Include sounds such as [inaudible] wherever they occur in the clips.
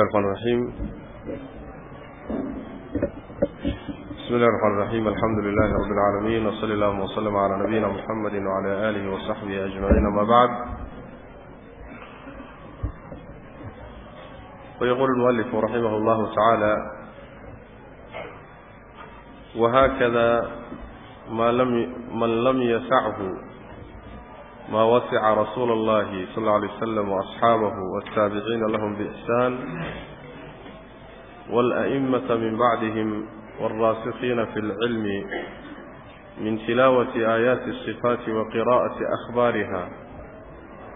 الرحمن الرحيم. بسم الله الرحمن الرحيم. الحمد لله رب العالمين وصلى الله وسلم على نبينا محمد وعلى آله وصحبه أجمعين. ما بعد ويقول المؤلف رحمه الله تعالى وهكذا ما لم من لم يسعه ما وسع رسول الله صلى الله عليه وسلم وأصحابه والتابعين لهم بإحسان والأئمة من بعدهم والراسخين في العلم من تلاوة آيات الصفات وقراءة أخبارها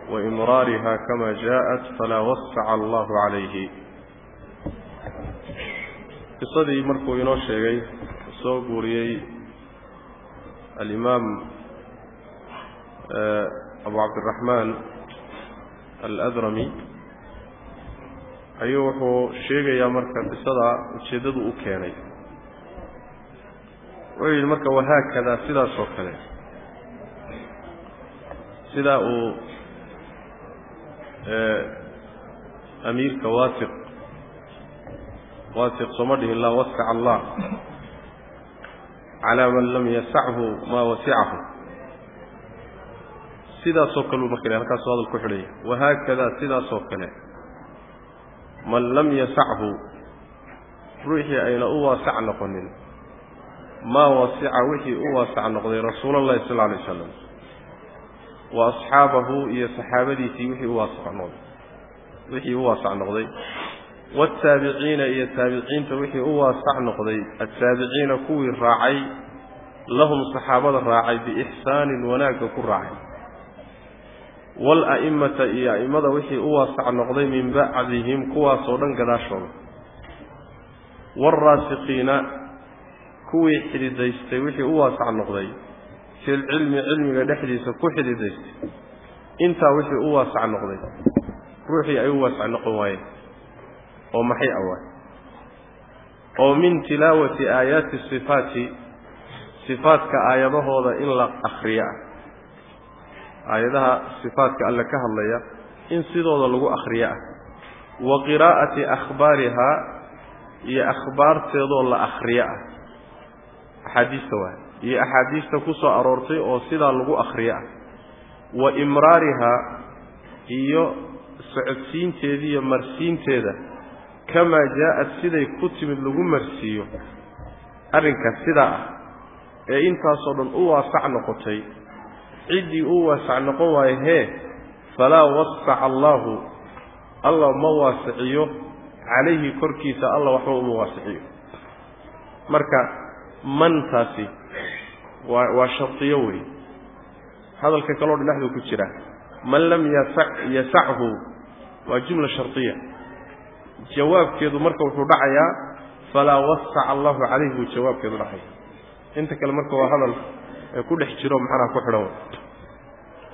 وإمرارها كما جاءت فلا وسع الله عليه قصدي مركو ينوشيغي سوغوريي الإمام abu cabdiraxmaan aladrami ayuu wuxuu sheegayaa marka qisada ujeeddadu u keenay wuxuu yidhi marka wahaakadaa sidaas oo kale sidaa uu amiirka waasiq waasiq sooma dhihin laa wasaca allah calaa man lam yasachu maa wasicahu sidaasoo kale u marka halkaasuu hadal ku xidhaya wahaakadaa sidaasoo kale man lam yasachu ruuxii ayna u waasac noqonin maa wasica wixii u waasac noqday rasuulallahi sal alay wasalam wa asxaabahu iyo saxaabadiisii wixii u waasac noqday wixii u waasac noqday waataabiciina iyo taabiciinta wixii u waasac noqday attaabiciina kuwii raacay lahum saxaabada raacay biixsaanin wanaagga ku raacay wala'immata iyo a'immada wixii u waasac noqday min bacdihim kuwaasoo dhan gadaashooda. Waalraasikiina kuwii xididaystay wixii u waasac noqday filcilmi cilmiga dhexdiisa ku xididaystay. Intaa wixii u waasac noqday ruuxii ay u waasac noqon waayeen oo maxay awaay oo min tilaawati aayaati sifaati sifaatka aayadahooda in la akriyo ah aayadaha sifaatka alle ka hadlaya in sidooda lagu akhriyo ah. Wa qiraa'ati akhbaarihaa iyo akhbaarteedoo la akhriyo ah. Axaadiista waay. Iyo axaadiista ku soo aroortay oo sidaa lagu akhriyo ah. Wa imraarihaa iyo socodsiinteeda iyo marsiinteeda. Kamaa jaa'ad siday ku timid lagu marsiiyo. Arrinkaas sidaa ah ee intaasoo dhan u waasac noqotay ciddii uu waasac noqon waayo hee falaa wasaca allaahu alla ma waasiciyo calayhi korkiisa alla waxba uma waasiciyo marka mantaasi waa waa shardiyo wey hadalka kaloo dhinaxduu ku jira man lam yasa yasachu waa jumla shardiya jawaabkeedu marka wuxuu dhacayaa falaa wasaca allahu calayhi buu jawaabkeedu dhacaya inta kale marka waa hadal ku dhex jiro maxanaha ku xidhan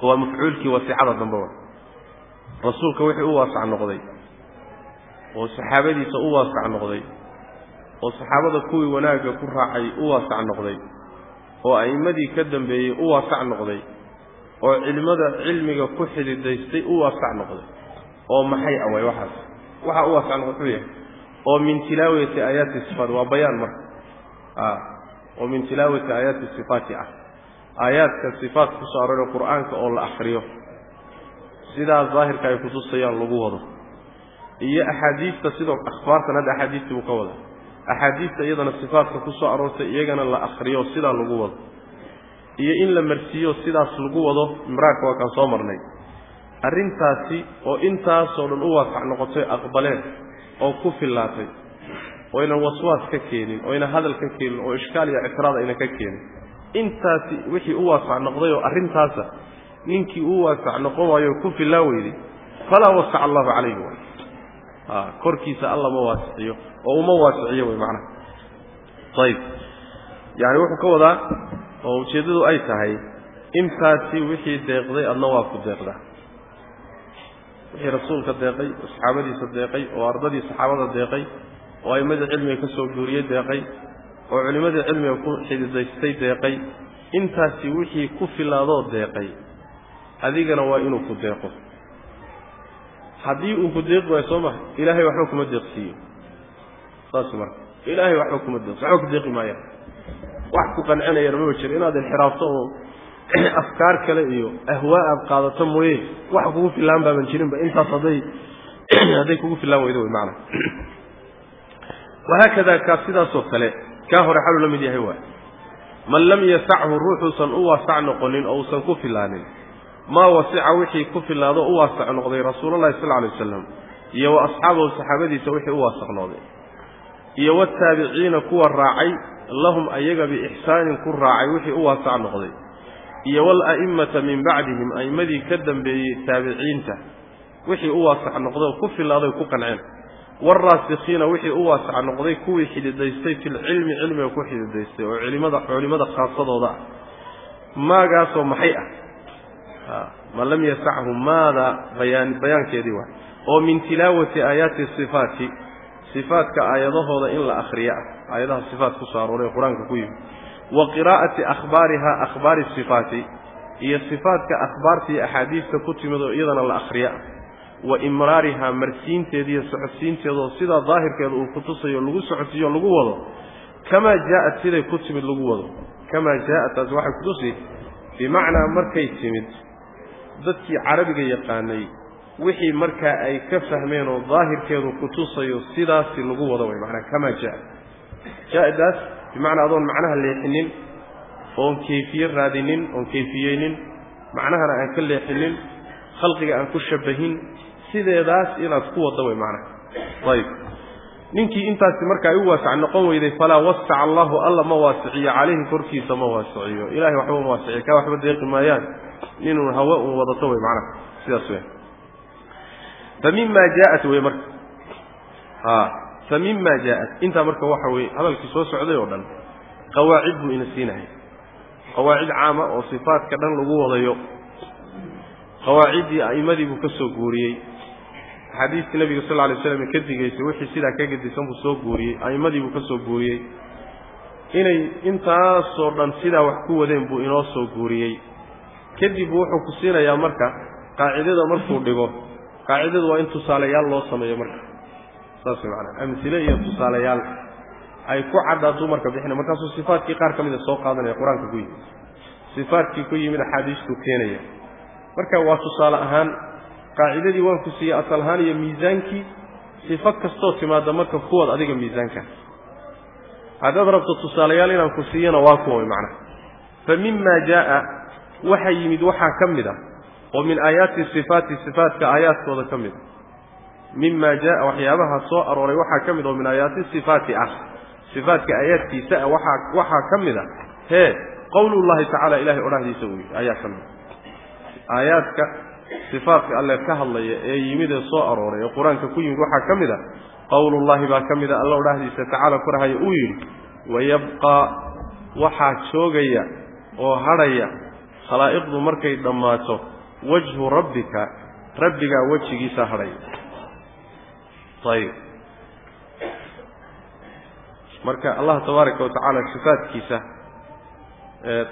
waa mafcuulkii wasicada dambe wa rasuulka wixii u waasac noqday oo saxaabadiisa u waasac noqday oo saxaabada kuwii wanaagga ku raacay u waasac noqday oo a'immadii ka dambeeyey u waasac noqday oo cilmada cilmiga ku xididaystay u waasac noqday. Oo maxay away waxaas? Waxaa u waasac noqday wuxuu yahay oo min tilaawati aayaati sifaat waa bayaan marka. Oo min tilaawati aayaati sifaati ah aayaadka sifaat ku arooree qur'aanka oo la akhriyo sidaa daahirka ay kutusayaan lagu wado. Iyo axaadiista sidoo akhbaartan hadda axaadiistii buu ka wada axaadiista iyadana sifaatka ku soo aroortay iyagana la akhriyo sidaa lagu wado. Iyo in la marsiiyo sidaas lagu wado imraarka waa kaan soo marnay. Arrintaasi oo intaasoo dhan u waasac noqotay aqbaleen oo ku fillaatay oynan waswaas ka keenin oyna hadal ka keenin oo ishkaal iyo ictiraad ayna ka keenin intaasi wixii u waasac noqday oo arrintaasa ninkii u waasac noqon waayo ku filaa weyday falaa wasaca allahu calayhi way a korkiisa alla ma waasiciyo oo uma waasiciyo wey macnaha. Ayib yacani wuxuu ka wadaa oo ujeeddadu ay tahay intaasi wixii deeqday adna waa ku deeqdaa wixii rasuulka deeqay oo saxaabadiisa deeqay oo ardadii saxaabada deeqay oo a'imadii cilmiga ka soo guuriyey deeqay oo culimmadii cilmiga ku xididaystay deeqay intaasi wixii ku filaadoo deeqay adigana waa inuu ku deeqo. Haddii uu ku deeqi waayo soo maha ilaahay waxba kuma deeqsiiyo. Saas marka. Ilaahay waxba kuma deeqsi waxba ku deeqi maayaan wax ku qancinayana maba jiro inaad inxiraafto oo [clears throat] afkaar kale iyo ahwaa aad qaadato mooye wax kugu filaan baaban jirinba intaas hadday [clears throat] hadday kugu filaan weydo wey maana [clears throat] wahaakada kaa sidaasoo kale kaa hore xaluu la mid yahay waay. Man lam yasachu ruuxuusan u waasac noqonin oo uusan ku filaanin maa wasica wixii ku filaado u waasac noqday rasuulullahi sal alay wasalam iyo wa asxaabahu saxaabadiisa wixii u waasac noqday iyo wataabiciina kuwa raacay lahum ayaga biixsaanin ku raacay wixii u waasac noqday iyo wala'immata min bacdihim a'immadii ka dambeeyey taabiciinta wixii u waasac noqday oo ku filaaday ku qanceen waalraasikiina wixii u waasac noqday kuwii xididaystay filcilmi cilmiga ku xididaystay oo culimada culimada khaasadooda ah. Maagaasoo maxay ah? Man lam yasachu maada bayaan bayaankeedii waay oo min tilaawati aayaati sifaati sifaatka aayadahooda in la akriyo ah aayadaha sifaat ku soo arooray qur'aanka ku yimi wa qiraa'ati akhbaariha akhbaari sifaati iyo sifaatka akhbaarta iyo axaadiista ku timid oo iyadana la akriyo ah wa imraarihaa marsiinteeda iyo socodsiinteedaoo sidaa daahirkeeda uu ku tusayo lagu socodsiiyo lagu wado. Kamaa jaa'at siday ku timid lagu wado. Kamaa jaa'at taasi waxay kutusi bimacnaa markay timid dadkii carabiga yaqaanay wixii markaa ay ka fahmeen oo daahirkeedu ku tusayo sidaasi lagu wado way macnaa kamaa jaa'at jaa'adaas bimacnaa adoon macnaha leexinin oon kayfiye raadinin oon kayfiyeynin macnahana aan ka leexinin khalqiga aan ku shabahin sideedaas inaad ku wadda way macnaha ayib. Ninkii intaasi marka ay u waasac noqon weyday falaa wasaca allahu alla ma waasiciyo calayhi korkiisa ma waasiciyo. Ilahay waxba ma waasiciyo kaa waxba deeqi maayaan. Inuu hawe un wadato wey macnaha sidaas wey fa mima jaa'at wey marka. A fa mima jaa'at. Intaa marka waxa weye hadalkii soo socday oo dhan qawaacid buu ina siinahay. Qawaacid caama oo sifaatka dhan lagu wadayo. Qawaaciddii a'immadii buu ka soo guuriyey axaadiistii nabiga sal lay slam ka digaysay wixii sidaa ka gedisan buu soo guuriyey a'immadii buu ka soo guuriyey. Inay intaasoo dhan sidaa wax ku wadeen buu inoo soo guuriyey. Kadib wuxuu ku siinayaa marka qaacidada markuu dhigo. Qaacidadu waa in tusaalayaal loo sameeyo marka. Saas way macanaha amsile iyo tusaalayaal. Ay ku caddaatuu marka bixina. Markaasuu sifaatkii qaar ka mida soo qaadanaya qur'aanka ku yimid. Sifaatkii ku yimid axaadiistuu keenaya. Marka waa tusaale ahaan qaacidadii waan ku siiyey asal ahaan iyo miisaankii sifo kastoo timaada marka kuwaad adiga miisaanka. Haddaad rabto tusaalayaal inaan ku siiyana waa kuwa way macnaha. Fa mima jaa'a waxa yimid waxaa ka mid ah oo min aayaati sifaati sifaatka aayaadkooda ka mid a. Mima jaa'a waxyaabaha soo arooray waxaa ka mid oo min aayaati sifaati ah. Sifaatka aayaadkiisa ah waxaa waxaa ka mid a hee qowlullahi tacaala ilahay odhahdiisa uu yidhi ayaa ka mid aayaadka sifaatka alle ka hadlaya ee yimid ee soo arooray ee qur'aanka ku yimid waxaa ka mid a qowlullahi baa ka mid a alla odhahdiisa tacaala ku uu yidhi wayabqaa waxaa joogaya oo hadhaya khalaa'iqdu markay dhammaato wajhu rabbika rabbigaa wejigiisa hadhaya ayib marka allah tabaaraka wa tacaala sifaatkiisa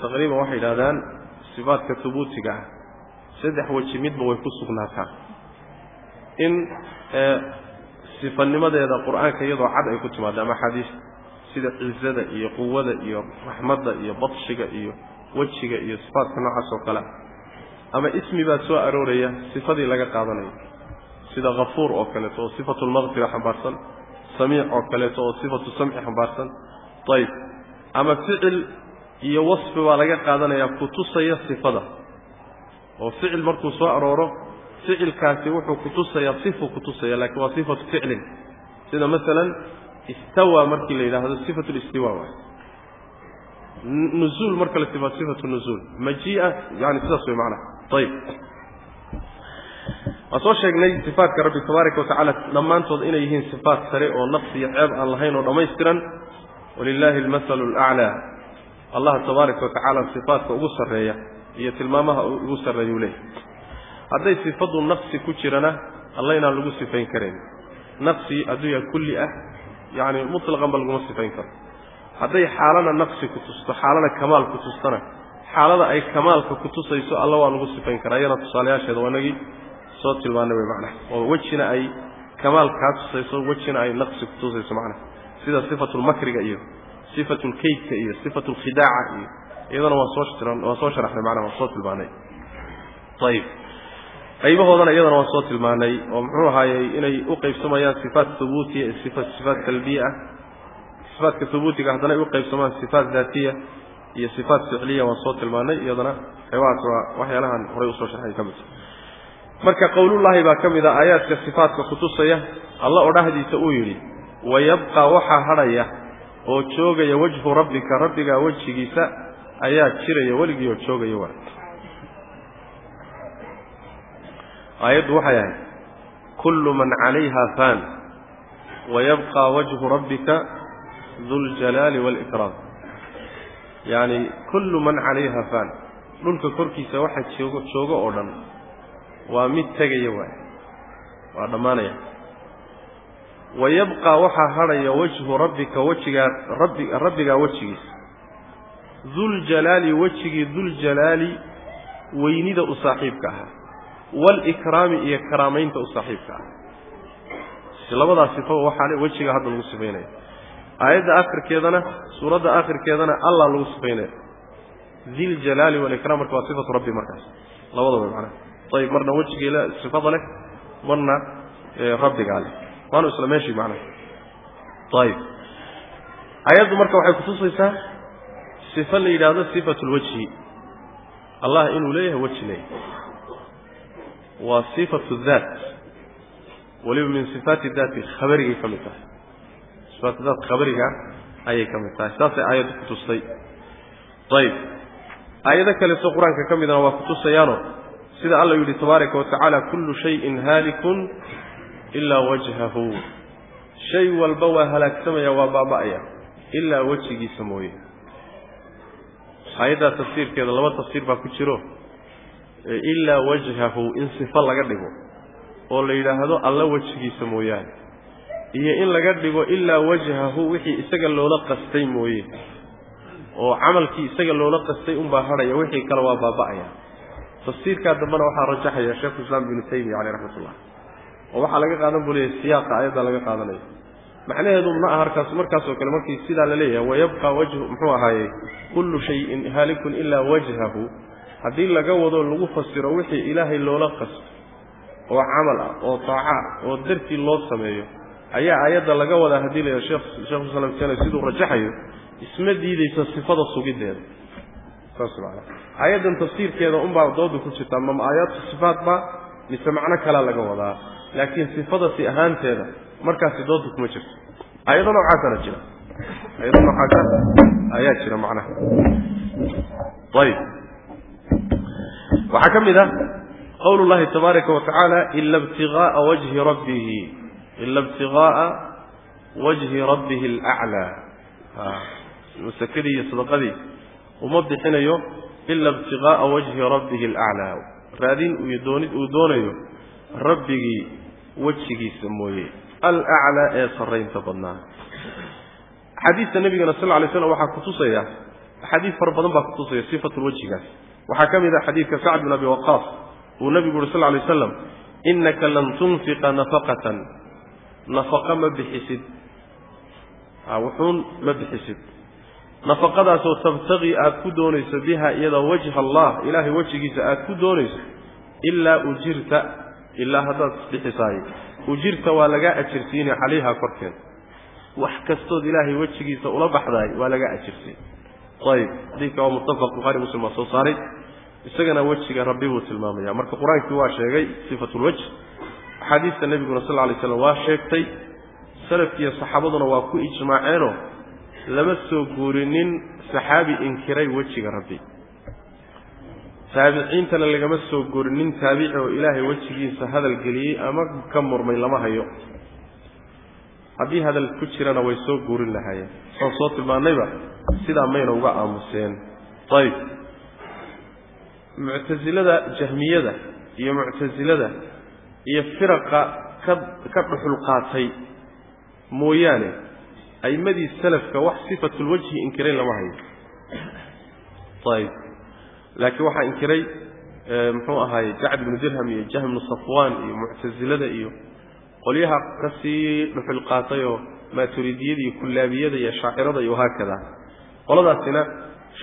taqriiban waxay yidhahdaan sifaatka hubuutiga ah saddex weji midba way ku sugnaataa. In sifanimadeeda qur'aanka iyadoo cad ay ku timaado ama axaadiista sida cizada iyo quwada iyo raxmadda iyo badshiga iyo wejiga iyo sifaatka noocaas oo kale. Ama ismi baa soo arooraya sifadii laga qaadanayo sida hafuur oo kaleeto oo sifatu lmaqfira xambaarsan. Samiic oo kaleeto oo sifatu samci xambaarsan. Ayib ama ficil iyo wasfi baa laga qaadanayaa kutusaya sifada oo ficil markuu soo arooro ficilkaasi wuxuu kutusayaa sifuu kutusaya laakiin waa sifatu ficlin. Sida masalan istawa markii la yidhaahdo sifatu listiwa waay nuzuul marka la sifaa sifatu nuzuul. Majii'a yani sidaas way macnaha. Ayib waan soo sheegnay sifaatka rabbi tabaaraka wa tacaala dhammaantood inay yihiin sifaat sare oo naqsi iyo ceeb aan lahayn oo dhammaystiran. Walilaahi almasalu alaclaa allah tabaaraka wa tacaala sifaatka ugu sarreeya iyo tilmaamaha ugu sarreeyuu leeyahy hadday sifadu naqsi ku jirana alla inaan lagu sifayn karayn naqsi adduunya kulli ah yacni mutlaqan laguma sifayn karo hadday xaalana naqsi ku tusto xaalana kamaal ku tustana xaalada ay kamaalka ku tusayso alla waa lagu sifayn karaa. Iyana tusaalayaasheeda waa inagii soo tilmaanay way macnaha. Oo wejina ay kamaal kaa tusayso wejina ay naqsi ku tusayso macnaha. Sida sifatulmakriga iyo sifatulkaydka iyo sifatulkhidaaca iyo iyadana waan soo waan soo sharaxnay macnaha waan soo tilmaanay. Ayib qaybahoodana iyadana waan soo tilmaanay oo muxuu ahaayey inay u qaybsamayaan sifaat hubuutiya sifa sifaat salbiya ah sifaatka hubuutiga haddana ay u qaybsamaan sifaat daatiya iyo sifaat ficliya waan soo tilmaanay iyadana qaybahaas waa waxyaalahan horay u soo sharxay ka mid. Marka qowlullaahi baa ka mid a aayaadka sifaatka kutusaya alla odhahdiisa uu yidhi wayabqa waxaa hadhaya oo joogaya wajhu rabbika rabbigaa wejigiisa ayaa jiraya weligii oo joogaya wa aayaddu waxay ahayd kullu man calayha faan wayabqa wajhu rabbika duljalaali waalikraam yacni kullu man calayha faan dhulka korkiisa waxa joogo joogo oo dhan waa mid tegaya waay waa dhammaanaya. Wayabqa waxaa hadhaya wajhu rabbika wejigaa rabbi rabbigaa wejigiisa duljalaali wejigii duljalaali weynida u saaxiibka ahaa. Waalikraami iyo karaamaynta u saaxiibka ah labadaas sifo waxaa wejiga hadda lagu sifaynaya aayadda akhirkeedana suuradda akhirkeedana allah lagu sifaynaya diljalaali walikram marka waa sifatu rabbi markaas. Labadaba macnaha ayib marna wejigeela sifada leh marna rabbigaa leh. Waanu isla meeshii macnaha ayib aayaddu marka waxay kutusaysaa sifo la yidhaahdo sifatu lwajhi allah inuu leeyahay weji leeyahay waa sifatu daat weliba min sifaati daati khabarigay ka mid tahay. Sifaatu daat khabariga ayay ka mid tahay. Saasay aayaddu kutustay ayib aayado kaleeto qur'aanka ka midna waa kutusayaano sida alla yidhi tabaaraka wa kullu shayin haalikun ilaa wajhahu. Shay walba waa halaagsamaya waa baaba'aya. Ilaa wejigiisa mooye aayaddaa tafsiirkeeda laba tafsiir baa ku jiro ilaa wajhahu in sifo laga dhigo oo la yidhaahdo alla wejigiisa mooyaane. Iyo in laga dhigo ilaa wajhahu wixii isaga loola qastay mooye oo camalkii isaga loola qastay unbaa hadhaya wixii kale waa baaba'aya. Tafsiirkaa dambena waxaa rajaxaya sheekhuislaam ibnu taymiya caleyh raxmatullah oo waxaa laga qaadan buu leeyahy siyaaqa ayadda laga qaadanaya macnaheedu ma aha harkaas markaasoo kale markii sidaa la leeyahay wayabqa wajhu muxuu ahaaye kullu shayin haalikun ilaa wajhahu. Haddii laga wado lagu fasiro wixii ilaahay loola qasto oo camal ah oo taaca oo dartii loo sameeyo ayaa aayadda laga wadaa haddii la yidhaha sheekh shekhuslam sene siduu rajaxayo isma diidaysa sifada sugiddeeda saas macana aayaddan tafsiirkeeda unbaa dooda ku jirtaa mama aayaadku sifaat ba mise macno kalaa laga wadaa. Laakiin sifada si ahaanteeda markaasi dooda kuma jirto. Aayado noocaasana jira. Aayado noocaasa ayaa jira macnaha. Ayib. Waxaa ka mid ah qowlu llahi tabaaraka wa tacaala ila ibtigaaa wajhi rabbihi. Ila ibtigaaa wajhi rabbihi alaclaa masakadii iyo sadaqadii uma bixinayo ila ibtigaaa wajhi rabbihi alaclaa raadin iyo doonid uu doonayo rabbigii wejigiisa mooye alaclaa ee sarraynta badnaa xadiidka nabigana sal lay slam waxaa kutusaya axaadiis fara badan baa kutusaya sifatulwejhigaas waxaa ka mid ah xadiidka sacd bin abi waqaas uu nabigu uri sal lay slam innaka lan tunfiqa nafaqatan. Nafaqa ma bixisid. Wuxuun ma bixisid. Nafaqadaasoo tabtaqii aad ku doonayso biha iyada wajha allah ilaahay wejigiisa aad ku doonayso ilaa ujirta ilaa haddaad isbixisaayo ujirta waa lagaa ajirsiini calayha korkeeda wax kastood ilaahay wejigiisa ula baxdaay waa lagaa ajirsiin. Ayib xadiidka waa muttafaq buhaari muslim waa soo saaray. Isagana wejiga rabbi buu tilmaamaya. Marka qur'aankii waa sheegay sifatulwajh axaadiista nebiguna sal lla lay slam waa sheegtay salafkiiyo saxaabaduna waa ku ijmaaceenoo lama soo guurinin saxaabi inkiray wejiga rabbi taabiciintana lagama soo guurinin taabici oo ilaahay wejigiisa hadal geliyey ama ka murmay lama hayo. Haddii hadal ku jirana way soo guurin lahaayeen. Saan soo tilmaannayba sidaa mayna uga aamuseen. Ayib. Muctasilada jahmiyada iyo muctasilada iyo firaqa ka ka dhuxul qaatay mooyaane a'imadii salafka wax sifatulwajhi inkiray lama hayo. Ayib laakiin waxaa inkiray muxuu ahaay jacd ibnu dirham iyo jahm ibnu safwaan iyo muctasilada iyo qolyaha ka sii dhuxul qaatayoo maaturidiyada iyo kullaabiyada iyo shaacirada iyo haakada. Qoladaasina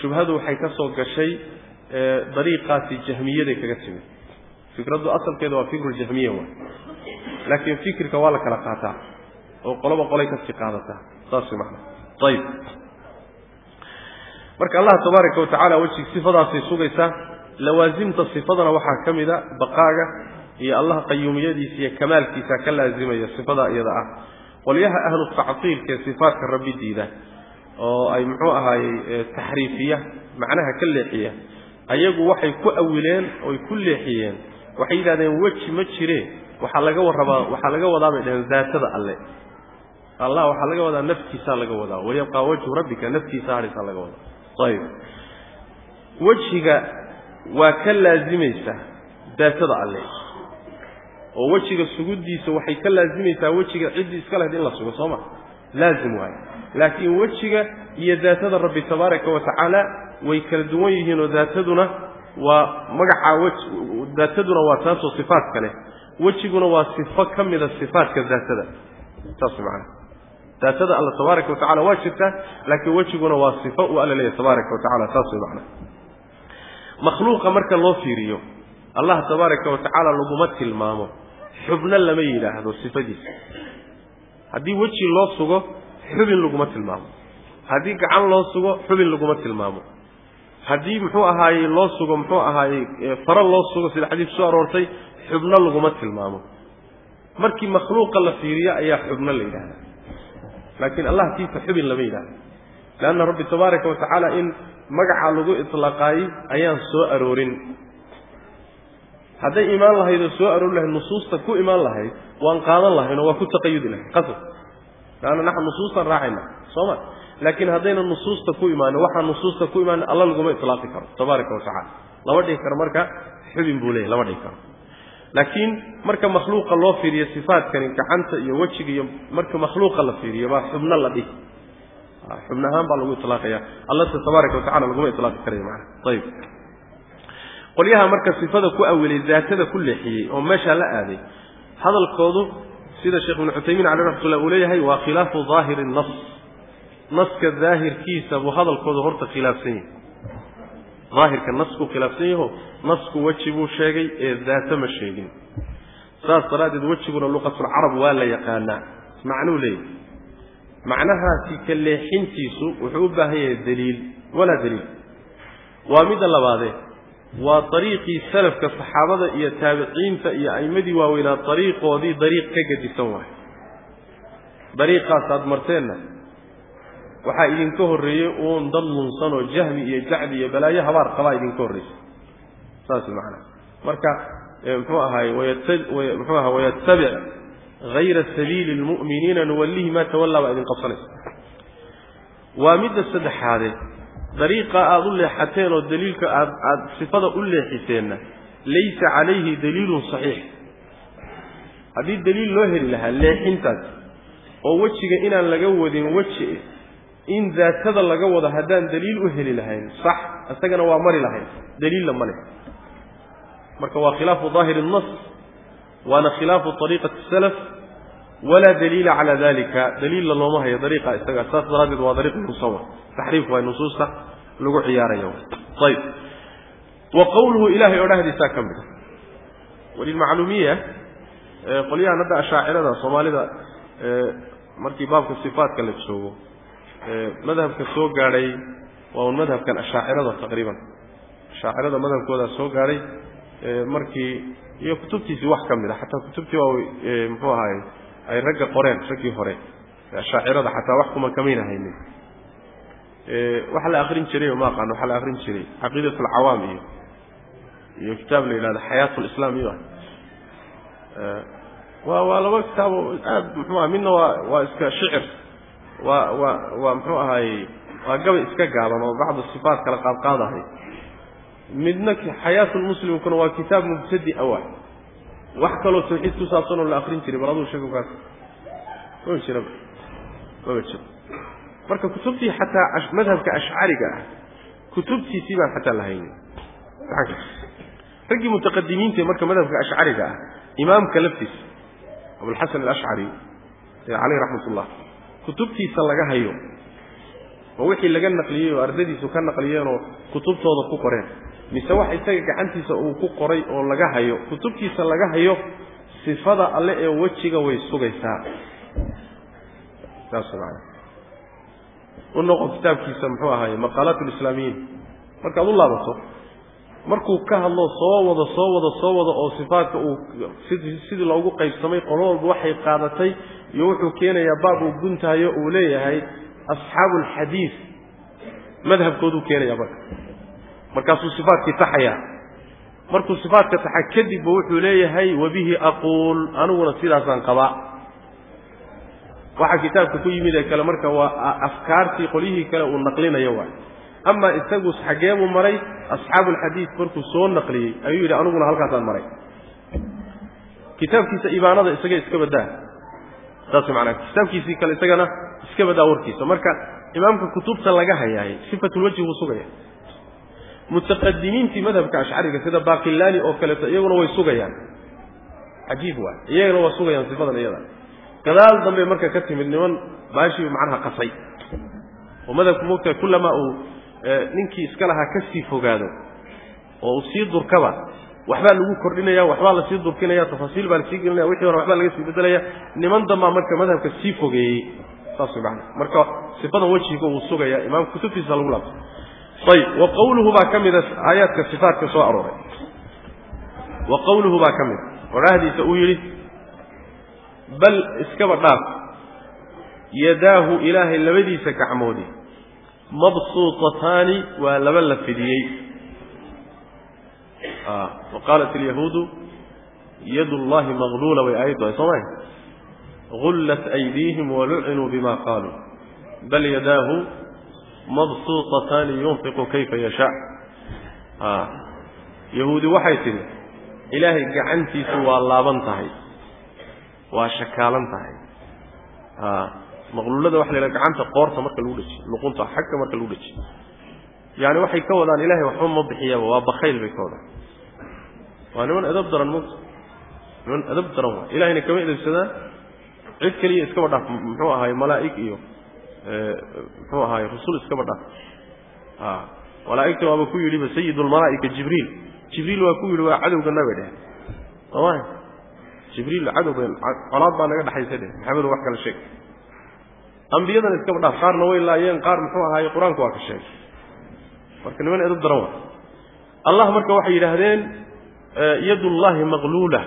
shubhadu waxay ka soo gashay dariiqaasi jahmiyaday kaga timid. Fikraddu asalkeeda waa fikru jahmiya wa laakiin fikirka waa la kala qaataa oo qoloba qolay ka sii qaadataa saas way macana ayib marka allah tabaaraka wa tacala wejig sifadaasay sugaysaa lawaasimta sifadana waxaa ka mida baqaaga iyo allah qayuumiyadiisa iyo kamaalkiisa ka laazimaya sifada iyada ah. Qolyaha ahlu tactiilka ee sifaatka rabbi diida oo ay muxuu ahaayey taxriifiya macnaha ka leexiya ayagu waxay ku awileen oy ku leexiyeen. Waxay yidhahdeen weji ma jire waxaa laga warrabaa waxaa laga wadaa bay dhaheen daatada alle. Allah waxaa laga wadaa naftiisaa laga wadaa. Wayabqaa wajhu rabbika naftiisa hadhisaa laga wadaa ayib wejiga waa ka laazimaysa daatada alle. oo wejiga suguddiisa waxay ka laazimaysaa wejiga ciddii iska lahayd in la sugo soo ma? Laazim waayo laakiin wejiga iyo daatada rabbi tabaaraka wa tacaala way kala duwan yihiinoo daataduna waa magacaa wej daataduna waa taasoo sifaat kale wejiguna waa sifo ka mida sifaatka daatada saas macana daatada alla tabaaraka wa waa jirtaa laakiin wejiguna waa sifo uu alla leeyahy tabaaraka wa saas way macana makhluuqa marka loo fiiriyo allah tabaaraka wa laguma tilmaamo xubno lama yidhaahdo sifadiisa. Haddii weji loo sugo xubin laguma tilmaamo. Haddii gacan loo sugo xubin laguma tilmaamo. Haddii muxuu ahaayey loo sugo muxuu ahaayey faro loo sugo sida xadiis soo aroortay xubno laguma tilmaamo. Markii makhluuqa la fiiriyo ayaa xubno la yidhahda laakiin allah kiisa xubin lama yidhahdo leanna rabbi tabaaraka wa tacaala in magacaa lagu iطlaaqaayey ayaan soo aroorin. Hadday imaan lahayd oo soo aroori lahayd nusuusta ku imaan lahayd waan qaadan lahayn oo waa ku taqayudi lahayd. Qasab. Leanna naxnu nusuustan raacayna soo ma? Laakiin haddayna nusuusta ku imaanin waxaa nusuusta ku imaanin alla laguma ilaaqi karo tabaaraka wa tacala lama dhihi karo marka xubin buu leeyahy lama dhihi karo laakiin marka makhluuqa loo fiiriyo sifaatkani gacanta iyo wejiga iyo marka makhluuqa la fiiriyo baa xubno la dhihi. Xubn ahaan baa lagu ilaaqaya allase tabaaraka wa tacala laguma ilaaqi karayo maana ayib qolyaha marka sifada ku awilay daatada ku leexiyey oo meeshaa la aaday hadalkoodu sida sheekh ibnu cuthaymiin caleyh raxmatullah uu leeyahay waa khilaafu daahiri nas naska daahirkiisa buu hadalkoodu horta khilaafsan yahay daahirka naskuu khilaafsan yaho nasku weji buu sheegay ee daata ma sheegin. Saas daraaddeed wejiguna luqatulcarab waa la yaqaanaa. Macnuu leeyahay macnahaasi ka leexintiisu wuxuu u baahan yahay daliil. Walaa daliil. Waa midda labaadee waa dariiqii salafka saxaabada iyo taabiciinta iyo a'immadii waaweynaa dariiqoodii dariiq ka gedisan waay. Dariiqaas aad marteenna waxaa idinka horreeyey uun dad lunsan oo jahmi iyo jacdi iyo balaayo habaar qabaa idinka horraysa saas macanaha marka muxuu ahaay muxuu aha wayattabic hayra sabiili lmu'miniina nuwallihi maa tawallaa baa idin qabsanaysa waa midda saddexaadee dariiqa aada u leexateen oo daliilka aad aada sifada u leexiseenna laysa calayhi daliilun saxiix. Haddii daliil loo heli lahaa leexintaas oo wejiga inaan laga wadin weji in daatada laga wado haddaan daliil u heli lahayn sax isagana waa mari lahayn. Daliilla ma marka waa khilaafu daahiri nas waana khilaafu ariiqati salaf walaa daliila calaa dalika daliilla looma hayo dariiqa isaga saas daraaddeed waa dariiq musawar taxriif waay nusuusta lagu ciyaaraya ayib wa qawluhu ilahay oo dhahdiisaa ka mid a walilmacluumiya qolyahan hadda ashaacirada soomaalida markii baabka sifaatka la joogo madhabka soo gaadhay waa un madhabkan ashaacirada taqriiban. Ashaacirada madhabkoodaa soo gaadhay markii iyo kutubtiisii wax ka mid a xataa kutubtii waa muxuu ahaay ay ragga qoreen raggii hore. Ashaacirada xataa wax kuma kamayna haynin waxa la akrin jiray ma aqaano waxaa la akrin jiray. Caqiidat alcawaam iyo iyo kitaab la yidhahdo xayaat lislaam iyo. Waa waa laba kitaabo aad muxuu aha midna waa waa iska shicir waa waa waa muxuu ahaayey waa gabay iska gaaban oo bacdu sifaat kala qaadqaadahay midna xayaat lmuslimkuna waa kitaab mubtadi awa wax kaloo tawxiid ku saabsan oo la akrin jiray bal aduu sheeg kaas. Maba jiraba maba jiro marka kutubtii xataa madhabka ashcariga ah kutubtiisii baan xataa la haynin raggii mutaqadimiinta marka madhabka ashcariga ah imaamka laftiisa abulxasan alashcari caleyh raxmat ullah kutubtiisa laga hayo. Oo wixii laga naqliyey oo ardadiisu ka naqliyeenoo kutubtooda ku qoreen. Mise wax isaga gacantiisa uu ku qoray oo laga hayo. Kutubtiisa laga hayo sifada alle ee wejiga way sugaysaa. Saas maana u noqo kitaabkiisa muxuu ahaaye maqaalaat lislaamiyiin markaad u laabato markuu ka hadlo soo wado soo wado soo wado oo sifaadka uu sidii loogu qaybsamay qolo walba waxay qaadatay iyo wuxuu keenayaa baab uu guntaayo uu leeyahay asxaabu alxadiid madhabkooduu keenaya marka. Markaasuu sifaatkii taxayaa. Markuu sifaatka taxa kadibba wuxuu leeyahay wabihi aquul aniguna sidaasaan qabaa waxaa kitaabka ku yimid ee kale marka waa afkaartii qolyihii kale uu naqlinayo waay. Ama isagu xaggee buu maray asxaabu alxadiid markuu soo naqliyey ayuu yidhi aniguna halkaasaan maray. Kitaabkiisa ibaanada isaga iska badaa saas maanaa kitaabkiisii kale isagana iska badaa warkiisa marka imaamka kutubta laga hayaay sifatulwajhi buu sugaya. Mutaqadimiintii madhabka ashcariga sida baqilaani oo kaleeto iyaguna way sugayaan. Cajiib waay. Iyagana waa sugayaan sifadan iyada. Gadaal dambe marka ka timid niman baashii macnaha qasay. Oo madhabku moogtahay kullamaa uu ninkii iska lahaa ka sii fogaado oo uu sii durkaba waxbaa lagu kordhinaya waxbaa la sii durkinaya tafaasiil baa la sii gelinaya wixii hore waxbaa laga sii bedelaya niman dambaa marka madhabka sii fogeeyey saas macana marka sifadan wejiga uu sugaya imaamka kutubtiisa lagu laabto ayib wa qawluhu baa ka mida aayaadka sifaatka soo arooray. Wa qawluhu baa ka mida odhaahdiisa uu yidhi bal iskaba dhaaf yadaahu ilaahay labadiisa gacmoodi mabsuutataani waa laba la fidiyey wa qaalat alyahuudu yadu llahi magluula way aayaddu ay soo mahay gullat aydiihim walucinuu bima qaaluu bal yadaahu mabsuutataani yunfiqu kayfa yashaa yahuudi waxay tidhi ilaahay gacantiisu waa laaban tahay waa shakaalan tahay. Maqluulada waxa la yidhaha gacanta qoorta marka lagu dhejiyo luqunta xagga marka lagu dhejiyo yaani waxay ka wadaan ilaahay waxba ma bixiyaaba waa bakayl bay ka wadaan waa niman edab daran mugta niman edab daran waa ilahayna kama edabsadaan cid keliya iskaba dhaaf. Muxuu ahaay malaa'ig iyo muxuu ahaay rusul iskaba dhaaf. Malaa'igta waaba ku yidhiba sayidulmalaa'ika jibriil. Jibriil waa ku yidhi waa cadowga nabi dheh sooma jibriil cadowga colaad baa naga dhexaysa dheh maxamedu wax kala sheeg ambiyadan iskaba dhaaf. Qaarna way laayeen. Qaar muxuu ahaaye qur'aanku waa ka sheegay. Marka niman edab daran waa allah marka waxay yidhaahdeen yad llahi maqluula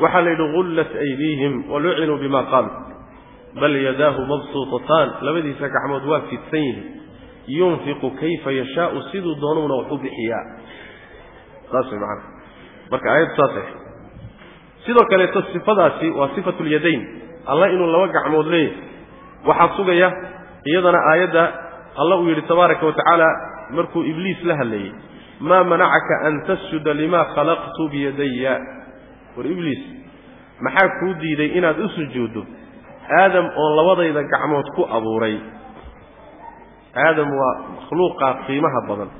waxaa la yidhi gullat aydiihim walucinuu bima qaaluu bal yadaahu mabsuutataan labadiisa gacmood waa fidsan yihiin yunfiqu kayfa yashaau siduu doonuuna wax u bixiyaa. Saas way macana marka aayaddu saasay sidoo kaleeto sifadaasi waa sifatu lyadayn alla inuu laba gacmood leeyahay. Waxaa sugaya iyadana aayadda alla uu yidhi tabaaraka wa tacaala markuu ibliis la hadlayey maa manacaka an tasjuda lima khalaqtu biyadaya war ibliis maxaa kuu diiday inaad u sujuuddo? Aadam oo labadayda gacmood ku abuuray. Aadam waa makhluuqaa qiimaha badan.